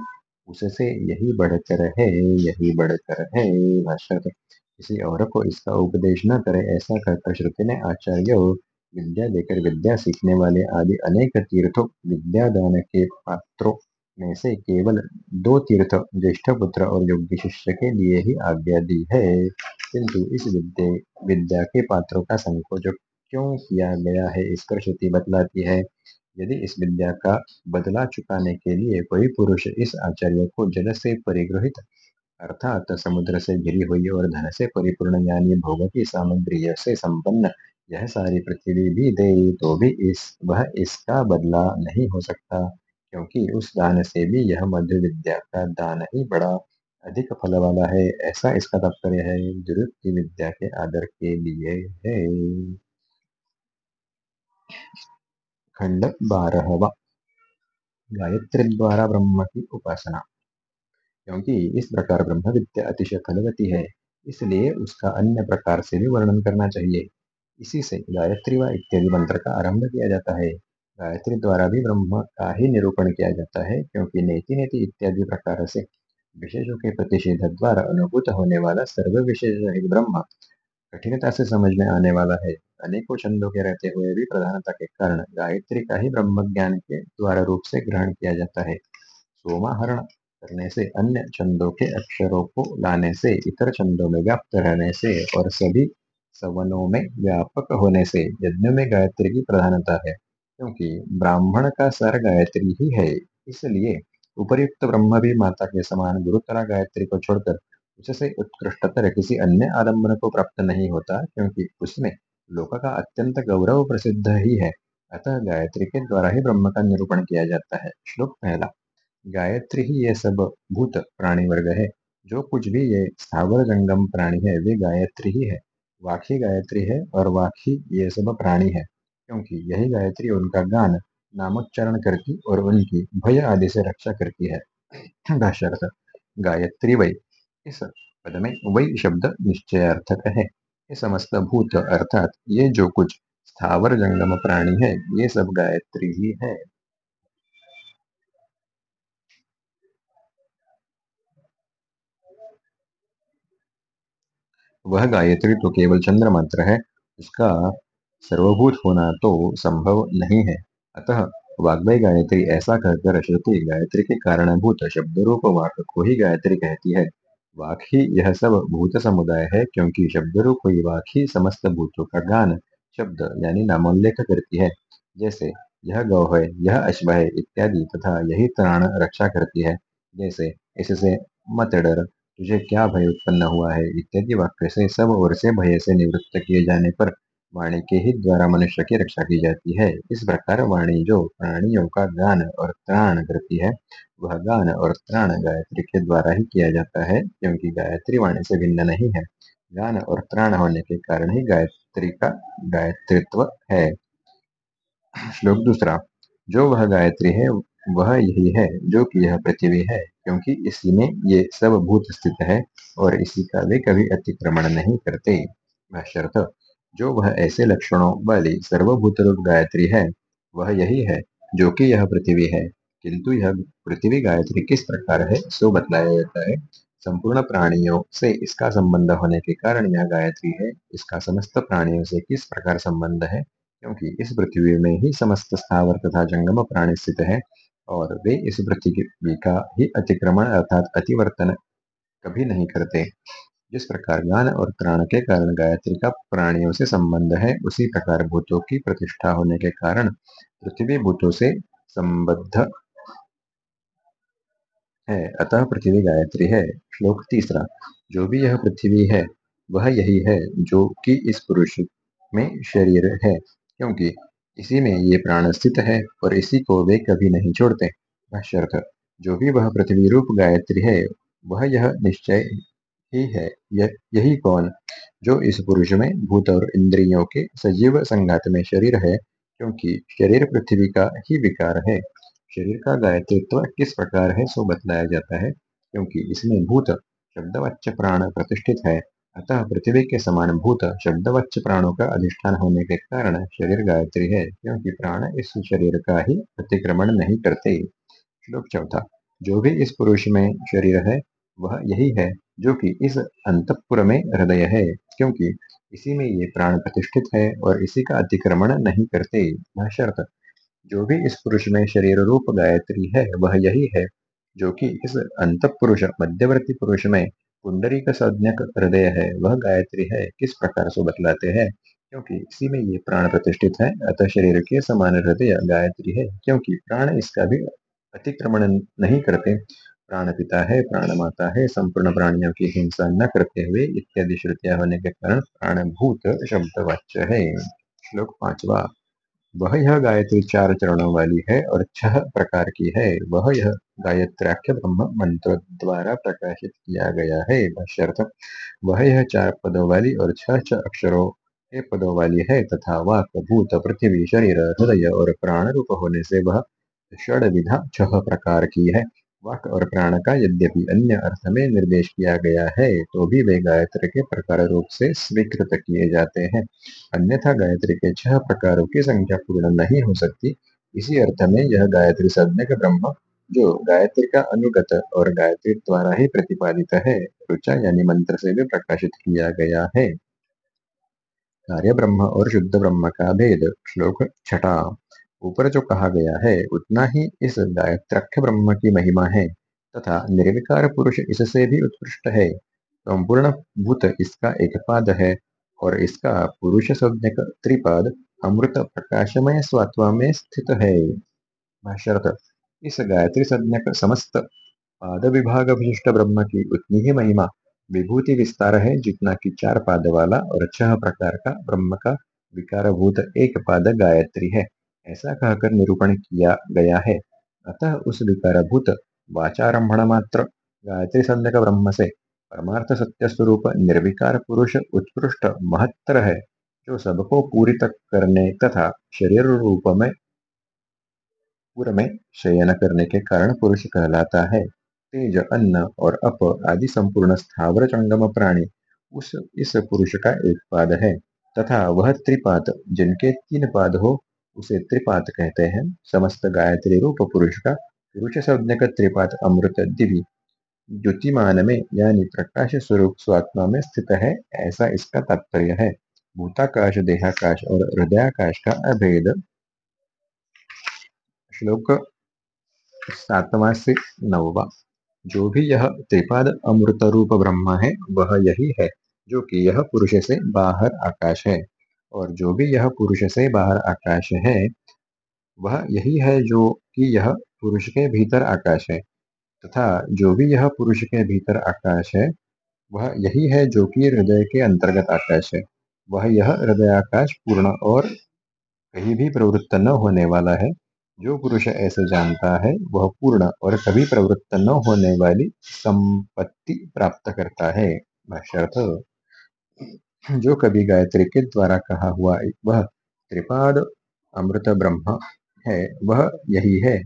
उससे यही बढ़कर है, यही बढ़कर है भाषा किसी और को इसका उपदेश न करे, ऐसा कहकर श्रुति ने आचार्य विद्या देकर विद्या सीखने वाले आदि अनेक तीर्थों, विद्यादान के पात्रों में से केवल दो तीर्थ, ज्येष्ठ पुत्र और योग्य शिष्य के लिए ही आज्ञा दी है। किंतु इस विद्या विद्या के पात्रों का संकोच क्यों किया गया है? इसकर श्रुति बतलाती है, यदि इस विद्या का बदला चुकाने के लिए कोई पुरुष इस आचार्य को जल से परिग्रहित, अर्थात समुद्र से घिरी हुई और धन से परिपूर्ण, यानी भोग की सामग्री से संपन्न, यह सारी पृथ्वी भी दे तो भी इस, वह इसका बदला नहीं हो सकता, क्योंकि उस दान से भी यह मध्य विद्या का दान ही बड़ा अधिक फल वाला है। ऐसा इसका तात्पर्य है, दुरुक्त विद्या के आदर के लिए है। खंड बारहवा गायत्री द्वारा ब्रह्म की उपासना। क्योंकि इस प्रकार ब्रह्म विद्या अतिशय फलवती है, इसलिए उसका अन्य प्रकार से भी वर्णन करना चाहिए। इसी से गायत्री व इत्यादि मंत्र का आरंभ किया जाता है। गायत्री द्वारा भी ब्रह्म का ही निरूपण किया जाता है, क्योंकि नेति नेति इत्यादि प्रकार से विशेषों के प्रतिषेध द्वारा अनुभूत होने वाला सर्व विशेष ब्रह्म। कठिनता से समझ में आने वाला है। अनेकों छंदों के रहते हुए भी प्रधानता के कारण गायत्री का ही ब्रह्म ज्ञान के द्वारा रूप से ग्रहण किया जाता है। सोमाहरण करने से अन्य छंदों के अक्षरों को लाने से, इतर छंदों में व्याप्त रहने से और सभी सवनों में व्यापक होने से यज्ञ में गायत्री की प्रधानता है। क्योंकि ब्राह्मण का सर गायत्री ही है, इसलिए उपर्युक्त ब्रह्म भी माता के समान गुरुतरा गायत्री को छोड़कर उससे उत्कृष्टतर किसी अन्य आलंबन को प्राप्त नहीं होता, क्योंकि उसमें लोक का अत्यंत गौरव प्रसिद्ध ही है। अतः गायत्री के द्वारा ही ब्रह्म का निरूपण किया जाता है। श्लोक पहला। गायत्री ही ये सब भूत प्राणी वर्ग है। जो कुछ भी ये स्थावर जंगम प्राणी है, वे गायत्री ही है। वाखी गायत्री है और वाखी ये सब प्राणी है। क्योंकि यही गायत्री उनका गान, नामोच्चारण करती और उनकी भय आदि से रक्षा करती है। <clears throat> गायत्री वै इस पद में वही शब्द निश्चयार्थक है। ये समस्त भूत अर्थात ये जो कुछ स्थावर जंगम प्राणी है, ये सब गायत्री ही है। वह गायत्री तो केवल चंद्र मंत्र है, उसका सर्वभूत होना तो संभव नहीं है। अतः वाग्मय गायत्री ऐसा कहकर श्रुति गायत्री के कारणभूत शब्द रूप वाक को ही गायत्री कहती है। वाक ही यह सब भूत समुदाय है, क्योंकि शब्द रूप हुई वाक ही समस्त भूतों का गान, शब्द यानी नामोल्लेख करती है। जैसे, यह गौ है, यह अश्व है, इत्यादि तथा यही त्राण रक्षा करती है। जैसे, इससे मत डर, तुझे क्या भय उत्पन्न हुआ है, इत्यादि वाक्य से सब ओर से भय से निवृत्त किए जाने पर वाणी के ही द्वारा मनुष्य की रक्षा की जाती है। इस प्रकार वाणी जो प्राणियों का गान और त्राण करती है, वह गान और त्राण गायत्री के द्वारा ही किया जाता है, क्योंकि गायत्री वाणी से भिन्न नहीं है। गान और त्राण होने के कारण ही गायत्री का गायत्रित्व है। श्लोक दूसरा, जो वह गायत्री है, वह यही है जो कि यह पृथ्वी है, क्योंकि इसी में ये सब भूत स्थित है और इसी का वे कभी अतिक्रमण नहीं करते। भाष्यर्थ जो वह ऐसे लक्षणों वाली सर्वभूत रूप गायत्री है, वह यही है जो कि यह पृथ्वी है। किंतु यह पृथ्वी गायत्री किस प्रकार है, सो बतलाया जाता है। संपूर्ण प्राणियों से इसका संबंध होने के कारण यह गायत्री है। इसका समस्त प्राणियों से किस प्रकार संबंध है? क्योंकि इस पृथ्वी में ही समस्त स्थावर तथा जंगम प्राणी स्थित है और वे इस पृथ्वी का ही अतिक्रमण अर्थात अतिवर्तन कभी नहीं करते। जिस प्रकार ज्ञान और प्राण के कारण गायत्री का प्राणियों से संबंध है, उसी प्रकार भूतों की प्रतिष्ठा होने के कारण पृथ्वी भूतों से संबद्ध है। अतः पृथ्वी गायत्री है। श्लोक तीसरा, जो भी यह पृथ्वी है, वह यही है जो कि इस पुरुष में शरीर है, क्योंकि इसी में ये प्राण स्थित है और इसी को वे कभी नहीं छोड़ते। जो भी वह पृथ्वी रूप गायत्री है, वह यह निश्चय ही है। यह कौन? जो इस पुरुष में भूत और इंद्रियों के सजीव संघात में शरीर है, क्योंकि शरीर पृथ्वी का ही विकार है। शरीर का गायत्रित्व किस प्रकार है सो बतलाया जाता है, क्योंकि इसमें भूत शब्दवाच्य प्राण प्रतिष्ठित है। अतः पृथ्वी के समान भूत शब्दवाच्य प्राणों का अधिष्ठान होने के कारण शरीर गायत्री है, क्योंकि प्राण इस शरीर का ही अतिक्रमण नहीं करते। श्लोक चौथा, जो भी इस पुरुष में शरीर है, वह यही है। जो कि इस अंतपुर में हृदय है, क्योंकि इसी में ये प्राण प्रतिष्ठित है और इसी का अतिक्रमण नहीं करते भाष्यर्थ जो भी इस पुरुष में शरीर रूप गायत्री है, वह यही है, जो कि इस अंत पुरुष मध्यवर्ती पुरुष में कुंडरी का संज्ञक हृदय है, वह गायत्री है। किस प्रकार से बतलाते हैं? क्योंकि इसी में ये प्राण प्रतिष्ठित है, अतः शरीर के समान हृदय गायत्री है, क्योंकि प्राण इसका भी अतिक्रमण नहीं करते। प्राण पिता है प्राण माता है, संपूर्ण प्राणियों की हिंसा न करते हुए इत्यादि श्रुतियाँ होने के कारण प्राणभूत शब्द वाच्य है। श्लोक पांचवा, वह यह गायत्री चार चरणों वाली है और छह प्रकार की है। वह यह गायत्राख्य ब्रह्म मंत्र द्वारा प्रकाशित किया गया है। वह यह चार पदों वाली और छह छह अक्षरों के पदों वाली है तथा वाक, भूत, पृथ्वी, शरीर, हृदय और प्राण रूप होने से वह षड विधा छह प्रकार की है। वाक और प्राण का यद्यपि अन्य अर्थ में निर्देश किया गया है तो भी वे गायत्री के प्रकार रूप से स्वीकृत किए जाते हैं। अन्यथा गायत्री के छह प्रकारों की संख्या पूर्ण नहीं हो सकती। इसी अर्थ में यह गायत्री सज्ञक ब्रह्म, जो गायत्री का अनुगत और गायत्री द्वारा ही प्रतिपादित है रुचा यानी मंत्र से भी प्रकाशित किया गया है। कार्य ब्रह्म और शुद्ध ब्रह्म का भेद, श्लोक छठा। ऊपर जो कहा गया है, उतना ही इस गायत्राख्य ब्रह्म की महिमा है, तथा निर्विकार पुरुष इससे भी उत्कृष्ट है। संपूर्ण भूत इसका एक पाद है, और इसका पुरुष संज्ञक त्रिपाद अमृत प्रकाशमय स्वात्मा में स्थित है। इस गायत्री संज्ञक समस्त पाद विभाग विशिष्ट ब्रह्म की उतनी ही महिमा, विभूति विस्तार है, जितना कि चार पाद वाला और छह प्रकार का ब्रह्म का विकारभूत एक पाद गायत्री है। ऐसा कहकर निरूपण किया गया है। अतः उस विकारभूत वाचारंभण मात्र गायत्री संज्ञक ब्रह्म से परमार्थ सत्य स्वरूप निर्विकार पुरुष उत्कृष्ट महत्तर है, जो सबको पूरी तक करने तथा शरीर रूप में पूर्व में शयन करने के कारण पुरुष कहलाता है। तेज अन्न और अप आदि संपूर्ण स्थावर चंगम प्राणी उस, इस पुरुष का एक पाद है, तथा वह त्रिपाद जिनके तीन पाद हो उसे त्रिपात कहते हैं। समस्त गायत्री रूप पुरुष का पुरुष संज्ञक त्रिपात अमृत दिव्य। द्युतिमान में, यानी प्रकाश स्वरूप स्वात्मा में स्थित है, ऐसा इसका तात्पर्य है। भूताकाश, देहाकाश और हृदयाकाश का अभेद। श्लोक सातवा से नववा जो भी यह त्रिपाद अमृत रूप ब्रह्म है, वह यही है, जो कि यह पुरुष से बाहर आकाश है। और जो भी यह पुरुष से बाहर आकाश है, वह यही है जो कि यह पुरुष के भीतर आकाश है। तथा जो भी यह पुरुष के भीतर आकाश है, वह यही है जो कि हृदय के अंतर्गत आकाश है। वह यह हृदयाकाश पूर्ण और कहीं भी प्रवृत्त न होने वाला है। जो पुरुष ऐसे जानता है, वह पूर्ण और कभी प्रवृत्त न होने वाली संपत्ति प्राप्त करता है। जो कभी गायत्री के द्वारा कहा हुआ वह त्रिपाद अमृत ब्रह्म है, वह यही है,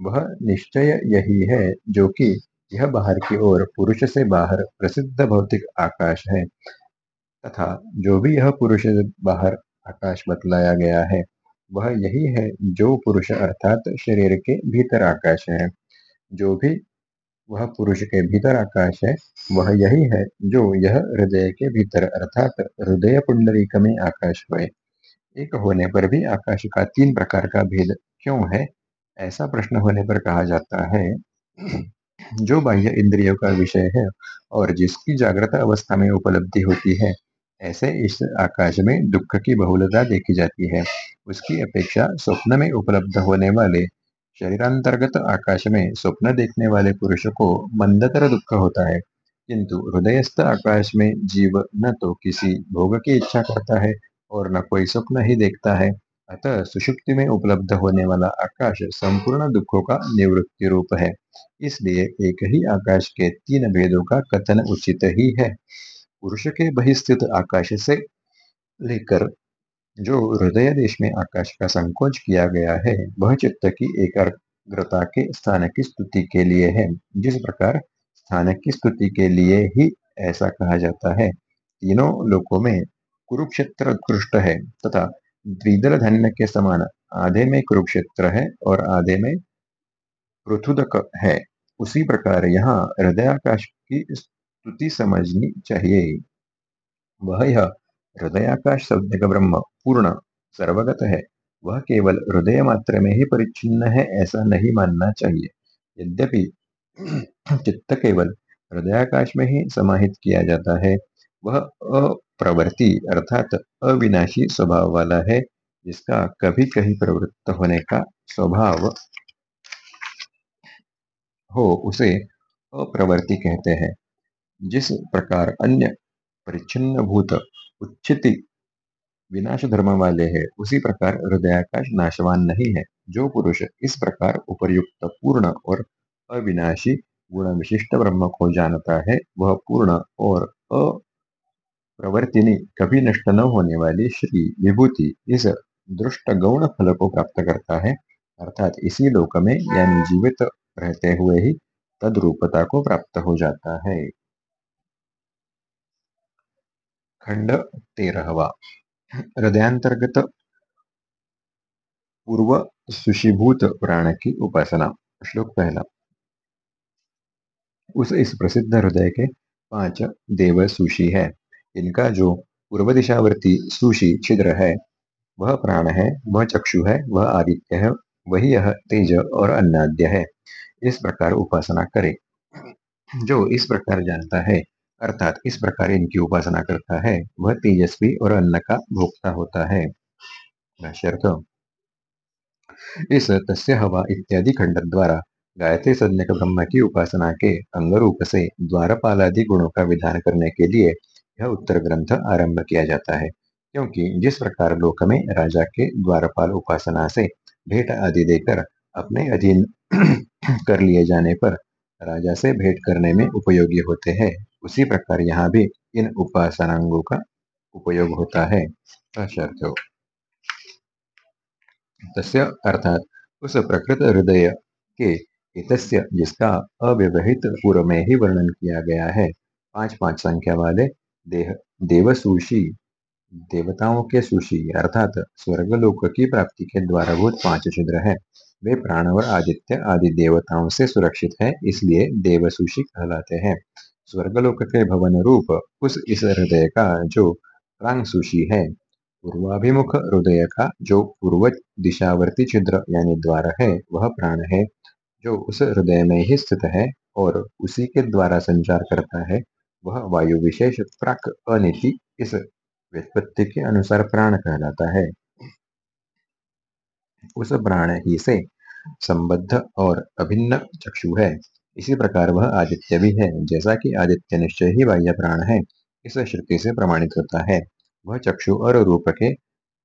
वह निश्चय यही है, जो कि यह बाहर की ओर पुरुष से बाहर प्रसिद्ध भौतिक आकाश है, तथा जो भी यह पुरुष बाहर आकाश बतलाया गया है, वह यही है जो पुरुष अर्थात शरीर के भीतर आकाश है, जो भी वह पुरुष के भीतर आकाश है, वह यही है जो यह हृदय के भीतर अर्थात हृदय पुंडरीक में आकाश हुए। एक होने पर भी आकाश का तीन प्रकार का भेद क्यों है? ऐसा प्रश्न होने पर कहा जाता है, जो बाह्य इंद्रियों का विषय है और जिसकी जागृत अवस्था में उपलब्धि होती है, ऐसे इस आकाश में दुख की बहुलता देखी जाती है। उसकी अपेक्षा स्वप्न में उपलब्ध होने वाले शरीरांतर्गत आकाश में स्वप्न देखने वाले पुरुष को मंदतर दुख होता है। किंतु हृदयस्थ आकाश में जीव न तो किसी भोग की इच्छा करता है और न कोई स्वप्न ही देखता है। अतः सुषुप्ति में उपलब्ध होने वाला आकाश संपूर्ण दुखों का निवृत्ति रूप है। इसलिए एक ही आकाश के तीन भेदों का कथन उचित ही है। पुरुष के बहिस्थित आकाश से लेकर जो हृदय देश में आकाश का संकोच किया गया है, वह चित्त की एकाग्रता के स्थान की स्तुति के लिए है। जिस प्रकार स्थान की स्तुति के लिए ही ऐसा कहा जाता है, तीनों लोकों में कुरुक्षेत्र उत्कृष्ट है तथा द्विदल धन्य के समान आधे में कुरुक्षेत्र है और आधे में पृथुदक है। उसी प्रकार यहाँ हृदयाकाश की स्तुति समझनी चाहिए। वह यह हृदयाकाश का ब्रह्म पूर्ण, सर्वगत है। वह केवल हृदय मात्र में ही परिचिन्न है, ऐसा नहीं मानना चाहिए। यद्यपि <clears throat> चित्त केवल हृदयाकाश में ही समाहित किया जाता है, वह अप्रवर्ती अर्थात अविनाशी स्वभाव वाला है, जिसका कभी कहीं प्रवृत्त होने का स्वभाव हो, उसे अप्रवृत्ति कहते हैं। जिस प्रकार अन्य परिच्छिन्न भूत उच्चिति विनाश धर्म वाले है। उसी प्रकार हृदयाकाश नाशवान नहीं है। जो पुरुष इस प्रकार उपर्युक्त, पूर्ण और अविनाशी गुण विशिष्ट ब्रह्म को जानता है, वह पूर्ण और अप्रवर्तिनी, कभी नष्ट न होने वाली श्री विभूति इस दृष्ट गौण फल को प्राप्त करता है। अर्थात इसी लोक में यानी जीवित रहते हुए ही तद्रूपता को प्राप्त हो जाता है। खंड तेरहवा। हृदयांतर्गत पूर्व सुशीभूत प्राण की उपासना, श्लोक पहला। उस इस प्रसिद्ध हृदय के पाँच देव सुशी है। इनका जो पूर्व दिशावर्ती सुशी छिद्र है, वह प्राण है, वह चक्षु है, वह आदित्य है, वही यह तेज और अन्नाद्य है। इस प्रकार उपासना करे। जो इस प्रकार जानता है अर्थात इस प्रकार इनकी उपासना करता है, वह तेजस्वी और अन्न का भोक्ता होता है। इस तस्य हवा इत्यादि खंड द्वारा गायत्री सज्ञक ब्रह्म की उपासना के अंग रूप से द्वारपालादि गुणों का विधान करने के लिए यह उत्तर ग्रंथ आरंभ किया जाता है, क्योंकि जिस प्रकार लोक में राजा के द्वारपाल उपासना से भेंट आदि देकर अपने अधीन <clears throat> कर लिए जाने पर राजा से भेंट करने में उपयोगी होते हैं उसी प्रकार यहाँ भी इन उपासनांगों का उपयोग होता है। तस्य अर्थात उस प्रकृत हृदय के हितस्य जिसका अव्यवहित पूर्व में ही वर्णन किया गया है पाँच पाँच संख्या वाले देह, देवसूषी, देवताओं के सुशी अर्थात स्वर्गलोक की प्राप्ति के द्वाराभूत पाँच छिद्र है। वे प्राण और आदित्य आदि देवताओं से सुरक्षित है, इसलिए देवसुषी कहलाते हैं। स्वर्गलोक के भवन रूप उस इस हृदय का जो प्रांग सुशी है। पूर्वाभिमुख हृदय का जो पूर्व दिशावर्ती छिद्र यानी द्वार है, वह प्राण है, जो उस हृदय में ही स्थित है और उसी के द्वारा संचार करता है, वह वायु विशेष प्राक अनिति इस व्युत्पत्ति के अनुसार प्राण कहलाता है। उस प्राण ही से संबद्ध और अभिन्न चक्षु है। इसी प्रकार वह आदित्य भी है, जैसा कि आदित्य निश्चय ही बाह्य प्राण है, इस श्रुति से प्रमाणित होता है। वह चक्षु और रूप के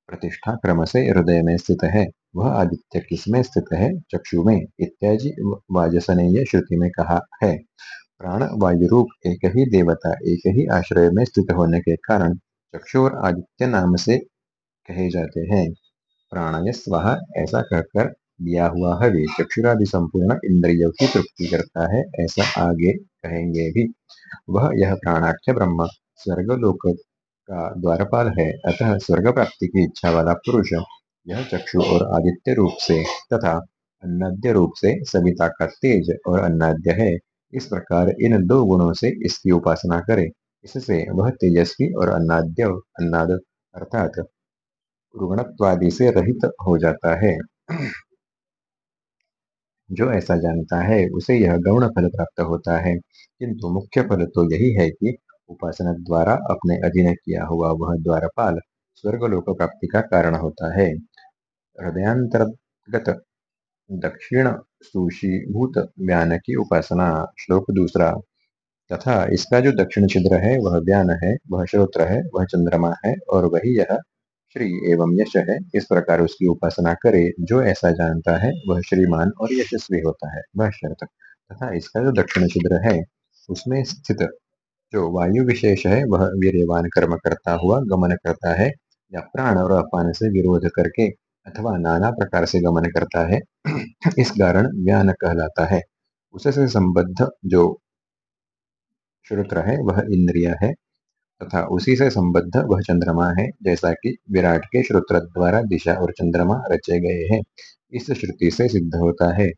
प्रतिष्ठा क्रम से हृदय में स्थित है। वह आदित्य किसमें स्थित है? चक्षु में, इत्यादि वाजसनेय श्रुति में कहा है। प्राण वायु रूप एक ही देवता, एक ही आश्रय में स्थित होने के कारण चक्षु और आदित्य नाम से कहे जाते हैं। प्राणय स्वाहा, ऐसा कहकर दिया हुआ हवि चक्षुरादि संपूर्ण इंद्रियों की तृप्ति करता है, ऐसा आगे कहेंगे भी। वह यह प्राणाख्य ब्रह्म स्वर्गलोक का द्वारपाल है, अतः स्वर्ग प्राप्ति की इच्छा वाला पुरुष, यह चक्षु और आदित्य रूप से तथा अन्नाद्य रूप से सविता का तेज और अन्नाद्य है, इस प्रकार इन दो गुणों से इसकी उपासना करे। इससे वह तेजस्वी और अन्नाद्य, अन्नाद अर्थात रुग्णत्वादि से रहित हो जाता है। जो ऐसा जानता है, उसे यह गौण फल प्राप्त होता है। किंतु मुख्य फल तो यही है कि उपासना द्वारा अपने अधीन किया हुआ वह द्वारपाल स्वर्गलोक प्राप्ति का कारण होता है। हृदयांतर्गत दक्षिण सुशीभूत व्यान की उपासना, श्लोक दूसरा। तथा इसका जो दक्षिण छिद्र है, वह व्यान है, वह श्रोत्र है, वह चंद्रमा है और वही यह श्री एवं यश है, इस प्रकार उसकी उपासना करे, जो ऐसा जानता है, वह श्रीमान और यशस्वी होता है, वह शर्त। तथा इसका जो दक्षिण छिद्र है, उसमें स्थित जो वायु विशेष है, वह वीरवान कर्म करता हुआ गमन करता है, या प्राण और अपान से विरोध करके अथवा नाना प्रकार से गमन करता है, <clears throat> इस कारण व्यान कहलाता है। उससे संबद्ध जो श्रुत्र है, वह इंद्रिया है तथा उसी से संबद्ध वह चंद्रमा है, जैसा कि विराट के श्रोत्र द्वारा दिशा और चंद्रमा रचे गए हैं। इस श्रुति से सिद्ध होता है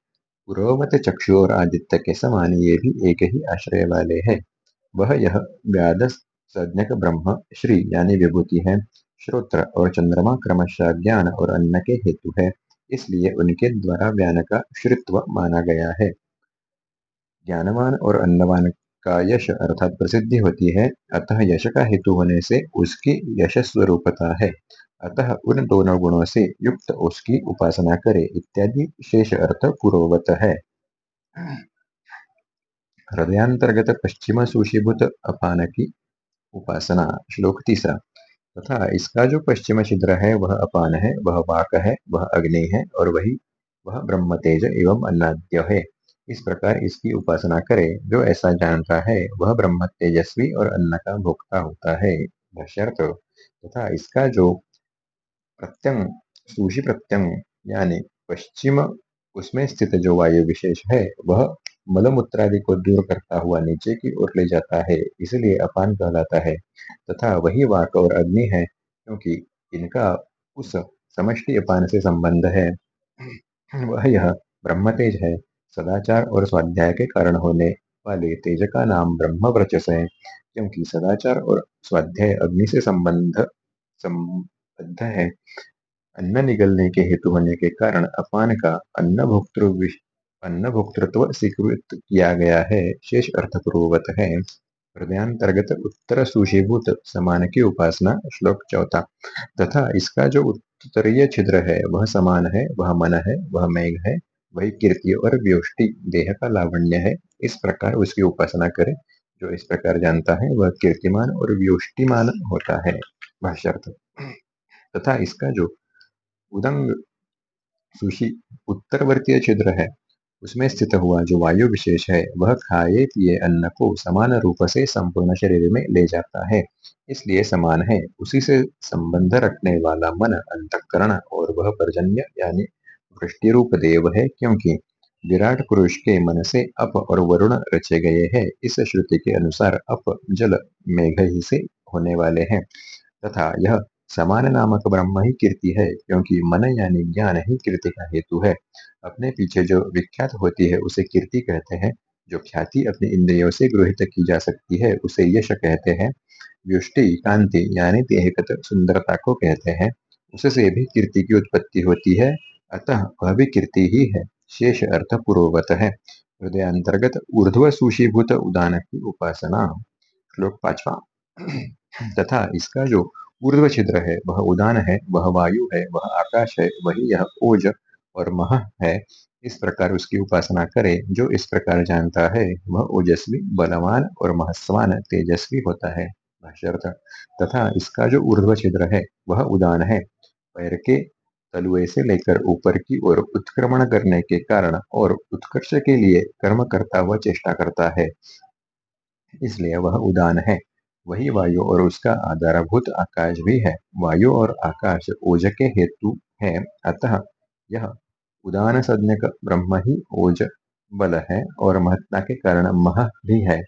पूर्ववत चक्षु और आदित्य के समान ये भी एक ही आश्रय वाले हैं। वह यह व्याद संज्ञक ब्रह्म श्री यानी विभूति है। श्रोत्र और चंद्रमा क्रमशः ज्ञान और अन्न के हेतु है, इसलिए उनके द्वारा व्यान का श्रित्व माना गया है। ज्ञानवान और अन्नवान का यश अर्थात प्रसिद्धि होती है, अतः यश का हेतु होने से उसकी यशस्वरूपता है। अतः उन दोनों गुणों से युक्त उसकी उपासना करे, इत्यादि शेष अर्थ पूर्ववत है। हृदयांतर्गत पश्चिम सुशीभूत अपान की उपासना, श्लोक तीसरा। तथा इसका जो पश्चिम छिद्र है, वह अपान है, वह वाक है, वह अग्नि है, और वही, वह ब्रह्म तेज एवं अन्नाद्य है। इस प्रकार इसकी उपासना करे, जो ऐसा जानता है, वह ब्रह्म तेजस्वी और अन्न का भोक्ता होता है। तथा इसका जो प्रत्यंग सूषि प्रत्यंग, यानी पश्चिम, उसमें स्थित जो वायु विशेष है, वह मलमूत्रादि को दूर करता हुआ नीचे की ओर ले जाता है, इसलिए अपान कहलाता है। तथा वही वाक और अग्नि है, क्योंकि इनका उस समष्टि अपान से संबंध है। वह यह ब्रह्म तेज है। सदाचार और स्वाध्याय के कारण होने वाले तेज का नाम ब्रह्म वर्चस है, क्योंकि सदाचार और स्वाध्याय अग्नि से संबंध, संबद्ध है। अन्न निगलने के हेतु होने के कारण अपान का अन्न भोक्तृ अन्न भोक्तृत्व स्वीकृत किया गया है, शेष अर्थ पूर्ववत है। हृदयांतर्गत उत्तर सुशीभूत समान की उपासना, श्लोक चौथा। तथा इसका जो उत्तरीय छिद्र है, वह समान है, वह मन है, वह मेघ है वही कीर्ति और व्योष्टि देह का लावण्य है। इस प्रकार उसकी उपासना करे, जो इस प्रकार जानता है, वह कीर्तिमान और व्योष्टिमान होता है, भाष्यर्थ। तथा इसका जो उदंग सुशी उत्तरवर्तीय छिद्र है, उसमें स्थित हुआ जो वायु विशेष है, वह खाए, पिए, अन्न को समान रूप से संपूर्ण शरीर में ले जाता है। इसलिए समान है। उसी से संबंध रखने वाला मन, अंतकरण और वह पर्जन्य, यानी वृष्टि रूप देव है क्योंकि विराट पुरुष के मन से अप और वरुण रचे गए हैं। इस श्रुति के अनुसार अप जल मेघ ही से होने वाले हैं। तथा यह समान नामक ब्रह्म ही कीर्ति है क्योंकि मन यानी ज्ञान ही कीर्ति का हेतु है। अपने पीछे जो विख्यात होती है उसे कीर्ति कहते हैं। जो ख्याति अपनी इंद्रियों से गृहित की जा सकती है उसे यश कहते हैं। व्युष्टि कांति यानी देहगत सुंदरता को कहते हैं। उससे भी कीर्ति की उत्पत्ति होती है। अतः वह भी कीर्ति ही है। शेष अर्थ पूर्ववत है। हृदय अंतर्गत ऊर्ध्व सुशीभूत उदान की उपासना। श्लोक पांचवा। तथा इसका जो ऊर्ध्व छिद्र है, वह उदान है, वह वायु है, वह आकाश है, वही यह ओज और मह है। इस प्रकार उसकी उपासना करे, जो इस प्रकार जानता है, वह ओजस्वी, बलवान और महस्वान, तेजस्वी होता है। तथा इसका जो ऊर्ध्व छिद्र है, वह उदान है। पैर के तलुए से लेकर ऊपर की ओर उत्क्रमण करने के कारण और उत्कर्ष के लिए कर्म करता हुआ चेष्टा करता है। इसलिए वह उदान है। वही वायु और उसका आधारभूत आकाश भी है। वायु और आकाश ओज के हेतु है। अतः यह उदान सज्ञक ब्रह्म ही ओज बल है और महत्ता के कारण मह भी है।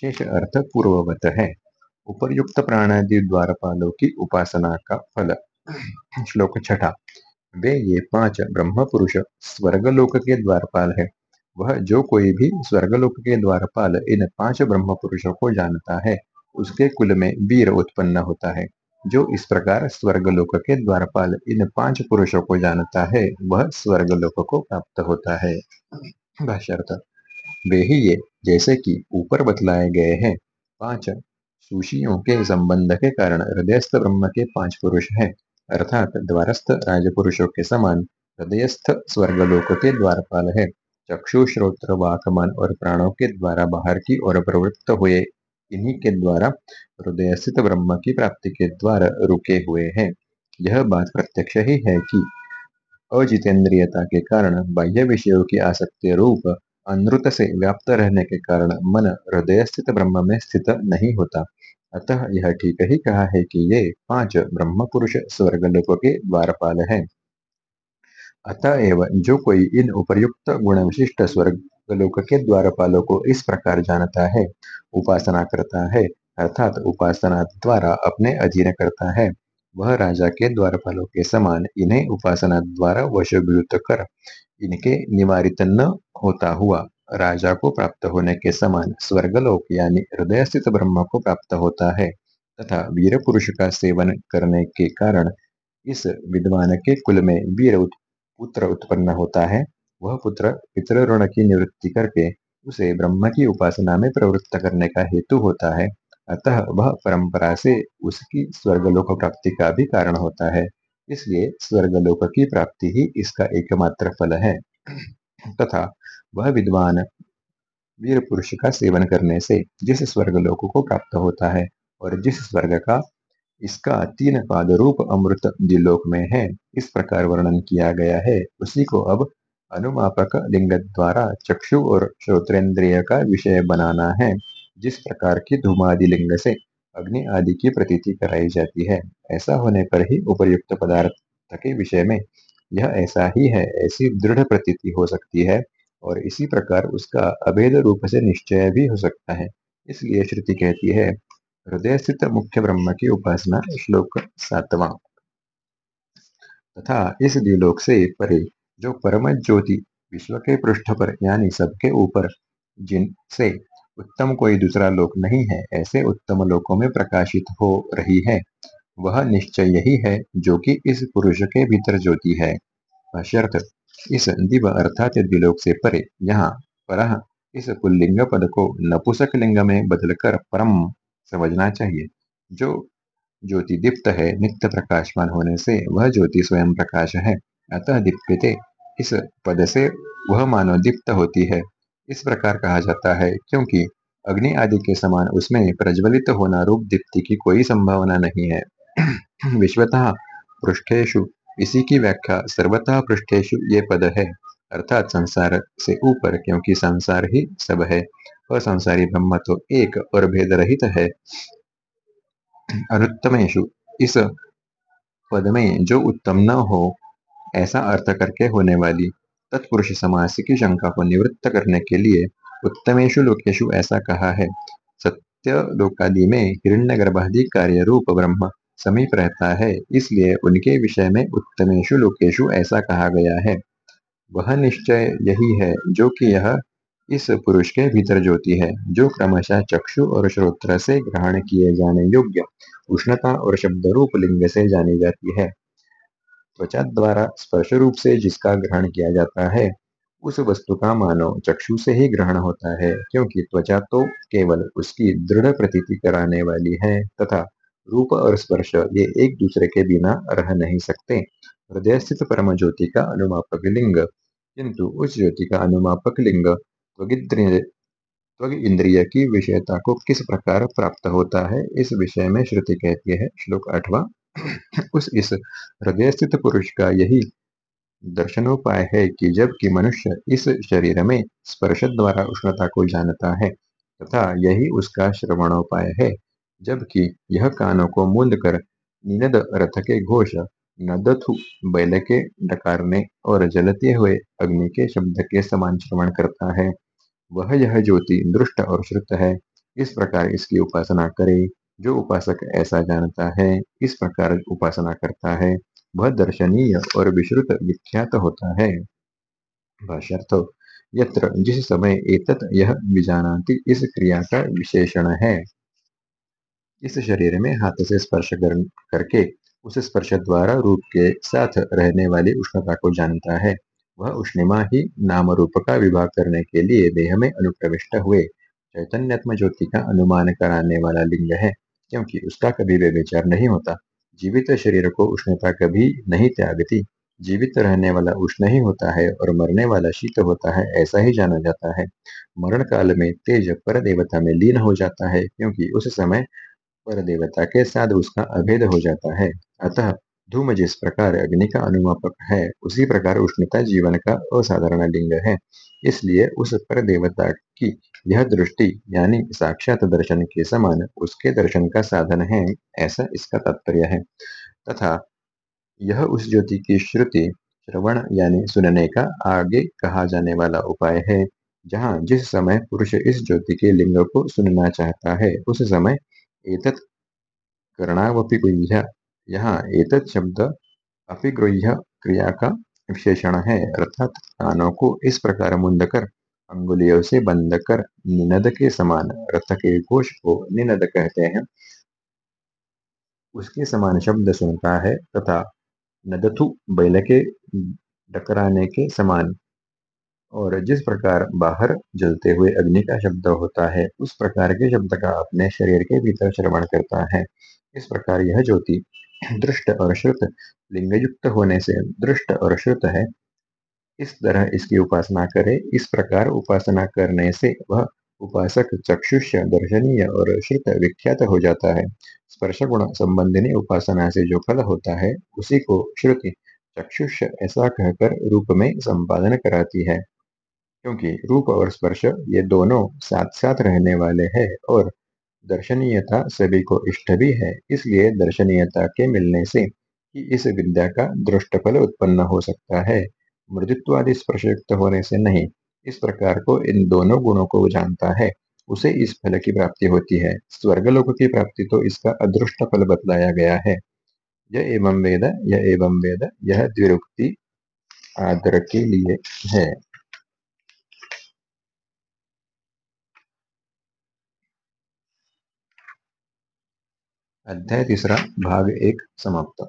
शेष अर्थ पूर्ववत है। उपर्युक्त प्राणादि द्वारपालों की उपासना का फल। श्लोक छठा। वे ये पाँच ब्रह्म पुरुष स्वर्गलोक के द्वारपाल है। वह जो कोई भी स्वर्गलोक के द्वारपाल इन पाँच ब्रह्म पुरुषों को जानता है, उसके कुल में वीर उत्पन्न होता है। जो इस प्रकार स्वर्गलोक के द्वारपाल इन पाँच पुरुषों को जानता है, वह स्वर्गलोक को प्राप्त होता है। भाष्यर्थ, वे ही ये जैसे कि ऊपर बतलाए गए हैं, पाँच सुशियों के संबंध के कारण हृदयस्थ ब्रह्म के पाँच पुरुष हैं। अर्थात द्वारस्थ राजपुरुषों के समान, हृदयस्थ स्वर्गलोक के द्वारपाल है। चक्षु, श्रोत्र, वाकमान और प्राणों के द्वारा बाहर की ओर प्रवृत्त हुए, इन्हीं के द्वारा हृदय स्थित ब्रह्म की प्राप्ति के द्वारा रुके हुए हैं। यह बात प्रत्यक्ष ही है कि अजितेंद्रियता के कारण, बाह्य विषयों की आसक्ति रूप, अनृत से व्याप्त रहने के कारण मन हृदय स्थित ब्रह्म में स्थित नहीं होता। अतः यह ठीक ही कहा है कि ये पाँच ब्रह्म पुरुष स्वर्गलोक के द्वारपाल हैं। अतएव जो कोई इन उपर्युक्त गुण विशिष्ट स्वर्गलोक के द्वारपालों को इस प्रकार जानता है, उपासना करता है, अर्थात उपासना द्वारा अपने अधीन करता है, वह राजा के द्वारपालों के समान इन्हें उपासना द्वारा वशभूत कर इनके निवारित न होता हुआ राजा को प्राप्त होने के समान स्वर्गलोक यानी हृदय स्थित ब्रह्म को प्राप्त होता है तथा वीर पुरुष का सेवन करने के कारण इस विद्वान के कुल में वीर पुत्र उत्पन्न होता है। वह पुत्र पितृ ऋण की निवृत्ति करके उसे ब्रह्म की उपासना में प्रवृत्त करने का हेतु होता है। अतः वह परंपरा से उसकी स्वर्गलोक प्राप्ति का भी कारण होता है। इसलिए स्वर्गलोक की प्राप्ति ही इसका एकमात्र फल है। तथा वह विद्वान वीर पुरुष का सेवन करने से जिस स्वर्गलोक को प्राप्त होता है और जिस स्वर्ग का, इसका तीन पाद रूप अमृत दिलोक में है, इस प्रकार वर्णन किया गया है। उसी को अब अनुमापक लिंग द्वारा चक्षु और श्रोत्रेंद्रिय का विषय बनाना है, जिस प्रकार की धूमादि लिंग से अग्नि आदि की प्रतीति कराई जाती है। ऐसा होने पर ही उपयुक्त पदार्थ के विषय में यह ऐसा ही है, ऐसी दृढ़ प्रतीति हो सकती है और इसी प्रकार उसका अभेद रूप से निश्चय भी हो सकता है। इसलिए श्रुति कहती है, हृदय स्थित मुख्य ब्रह्म की उपासना श्लोक सातवां। तथा इस दिलोक से परे जो परम ज्योति विश्व के पृष्ठ पर यानी सबके ऊपर जिनसे उत्तम कोई दूसरा लोक नहीं है, ऐसे उत्तम लोकों में प्रकाशित हो रही है। वह निश्चय यही है जो कि इस पुरुष के भीतर ज्योति है। इस दिव अर्थात दिलोक से परे, यहाँ पर इस पुल्लिंग पद को नपुसक लिंग में बदलकर परम समझना चाहिए। जो ज्योति दीप्त है, नित्य प्रकाशमान होने से वह ज्योति स्वयं प्रकाश है, अतः दीप्यते, इस पद से वह मानव दीप्त होती है। इस प्रकार कहा जाता है, क्योंकि अग्नि आदि के समान उसमें प्रज्वलित होना रूप दीप्ति की कोई संभावना नहीं है। <clears throat> विश्वतः पृष्ठेशु इसी की व्याख्या सर्वतः पृष्ठेशु ये पद है। अर्थात संसार से ऊपर, क्योंकि संसार ही सब है, और संसारी ब्रह्म तो एक और भेद रहित है। अनुत्तमेशु इस पद में जो उत्तम न हो, ऐसा अर्थ करके होने वाली तत्पुरुष समास की शंका को निवृत्त करने के लिए उत्तमेशु लोकेशु ऐसा कहा है। सत्य लोकादि में हिरण्य गर्भादि कार्य रूप ब्रह्म समीप रहता है। इसलिए उनके विषय में उत्तमेशु लोकेशु ऐसा कहा गया है। वह निश्चय यही है जो कि यह इस पुरुष के भीतर ज्योति है, जो क्रमशः चक्षु और श्रोत्र से ग्रहण किए जाने योग्य, उष्णता और शब्द रूप लिंग से जानी जाती है। त्वचा द्वारा स्पर्श रूप से जिसका ग्रहण किया जाता है, उस वस्तु का मानव चक्षु से ही ग्रहण होता है, क्योंकि त्वचा तो केवल उसकी दृढ़ प्रतीति कराने वाली है तथा रूप और स्पर्श ये एक दूसरे के बिना रह नहीं सकते। हृदय स्थित परम ज्योति का अनुमापक लिंग। किंतु उस ज्योति का अनुमापक लिंग त्वग इंद्रिय की विषयता को किस प्रकार प्राप्त होता है, इस विषय में श्रुति कहती है श्लोक आठवा। उस इस हृदय स्थित पुरुष का यही दर्शनोपाय है कि जबकि मनुष्य इस शरीर में स्पर्श द्वारा उष्णता को जानता है, तथा यही उसका श्रवणोपाय है। जबकि यह कानों को मूंद कर निनद रथ के घोष नदथु बैल के डकारने और जलते हुए अग्नि के शब्द के समान श्रवण करता है। वह यह ज्योति दृष्ट और श्रुत है। इस प्रकार इसकी उपासना करे, जो उपासक ऐसा जानता है, इस प्रकार उपासना करता है। वह दर्शनीय और विश्रुत विख्यात होता है। यत्र जिस समय एतत यह विजानाति इस क्रिया का विशेषण है। इस शरीर में हाथ से स्पर्श करके उस स्पर्श द्वारा रूप के साथ रहने वाली उष्णता को जानता है। वह उष्णिमा ही नाम रूप का विभाग करने के लिए देह में अनुप्रविष्ट हुए। चैतन्यत्म ज्योति का अनुमान कराने वाला लिंग है, क्योंकि उसका कभी वे विचार नहीं होता। जीवित शरीर को उष्णता कभी नहीं त्यागती। जीवित रहने वाला उष्ण ही होता है और मरने वाला शीत होता है, ऐसा ही जाना जाता है। मरण काल में तेज पर देवता में लीन हो जाता है, क्योंकि उस समय पर देवता के साथ उसका अभेद हो जाता है। अतः धूम जिस प्रकार अग्नि का अनुमापक है, उसी प्रकार उष्णता जीवन का असाधारण लिंग है। इसलिए उस पर देवता की यह दृष्टि, यानी साक्षात दर्शन के समान उसके दर्शन का साधन है, ऐसा इसका तात्पर्य है। तथा यह उस ज्योति की श्रुति, श्रवण, यानी सुनने का आगे कहा जाने वाला उपाय है, जहाँ जिस समय पुरुष इस ज्योति के लिंग को सुनना चाहता है, उस समय एतत् करणावपि गुह्य। यहाँ एतत् शब्द अपिगृह्य क्रिया का विशेषण है। अर्थात कानों को इस प्रकार मुंद कर अंगुलियों से बंद कर निनद के समान, रथ के घोष को निनद कहते हैं। उसके समान शब्द सुनता है तथा नदथु बैल के डकराने के समान और जिस प्रकार बाहर जलते हुए अग्नि का शब्द होता है, उस प्रकार के शब्द का अपने शरीर के भीतर श्रवण करता है। इस प्रकार यह ज्योति <clears throat> दृष्ट और श्रुत लिंग युक्त होने से दृष्ट और श्रुत है। इस तरह इसकी उपासना करे, इस प्रकार उपासना करने से वह उपासक, चक्षुष्य, दर्शनीय और श्रुत विख्यात हो जाता है। स्पर्श गुण संबंधिनी उपासना से जो फल होता है, उसी को श्रुति चक्षुष ऐसा कहकर रूप में संपादन कराती है। क्योंकि रूप और स्पर्श ये दोनों साथ साथ रहने वाले हैं और दर्शनीयता सभी को इष्ट भी है। इसलिए दर्शनीयता के मिलने से ही इस विद्या का दृष्ट फल उत्पन्न हो सकता है। मृदुत्वादि स्पर्शयुक्त होने से नहीं। इस प्रकार को इन दोनों गुणों को जानता है। उसे इस फल की प्राप्ति होती है। स्वर्गलोक की प्राप्ति तो इसका अदृष्ट फल बतलाया गया है। यह एवं वेद यह एवं वेद, यह द्विरुक्ति आदर के लिए है। अध्याय तीसरा भाग एक समाप्त।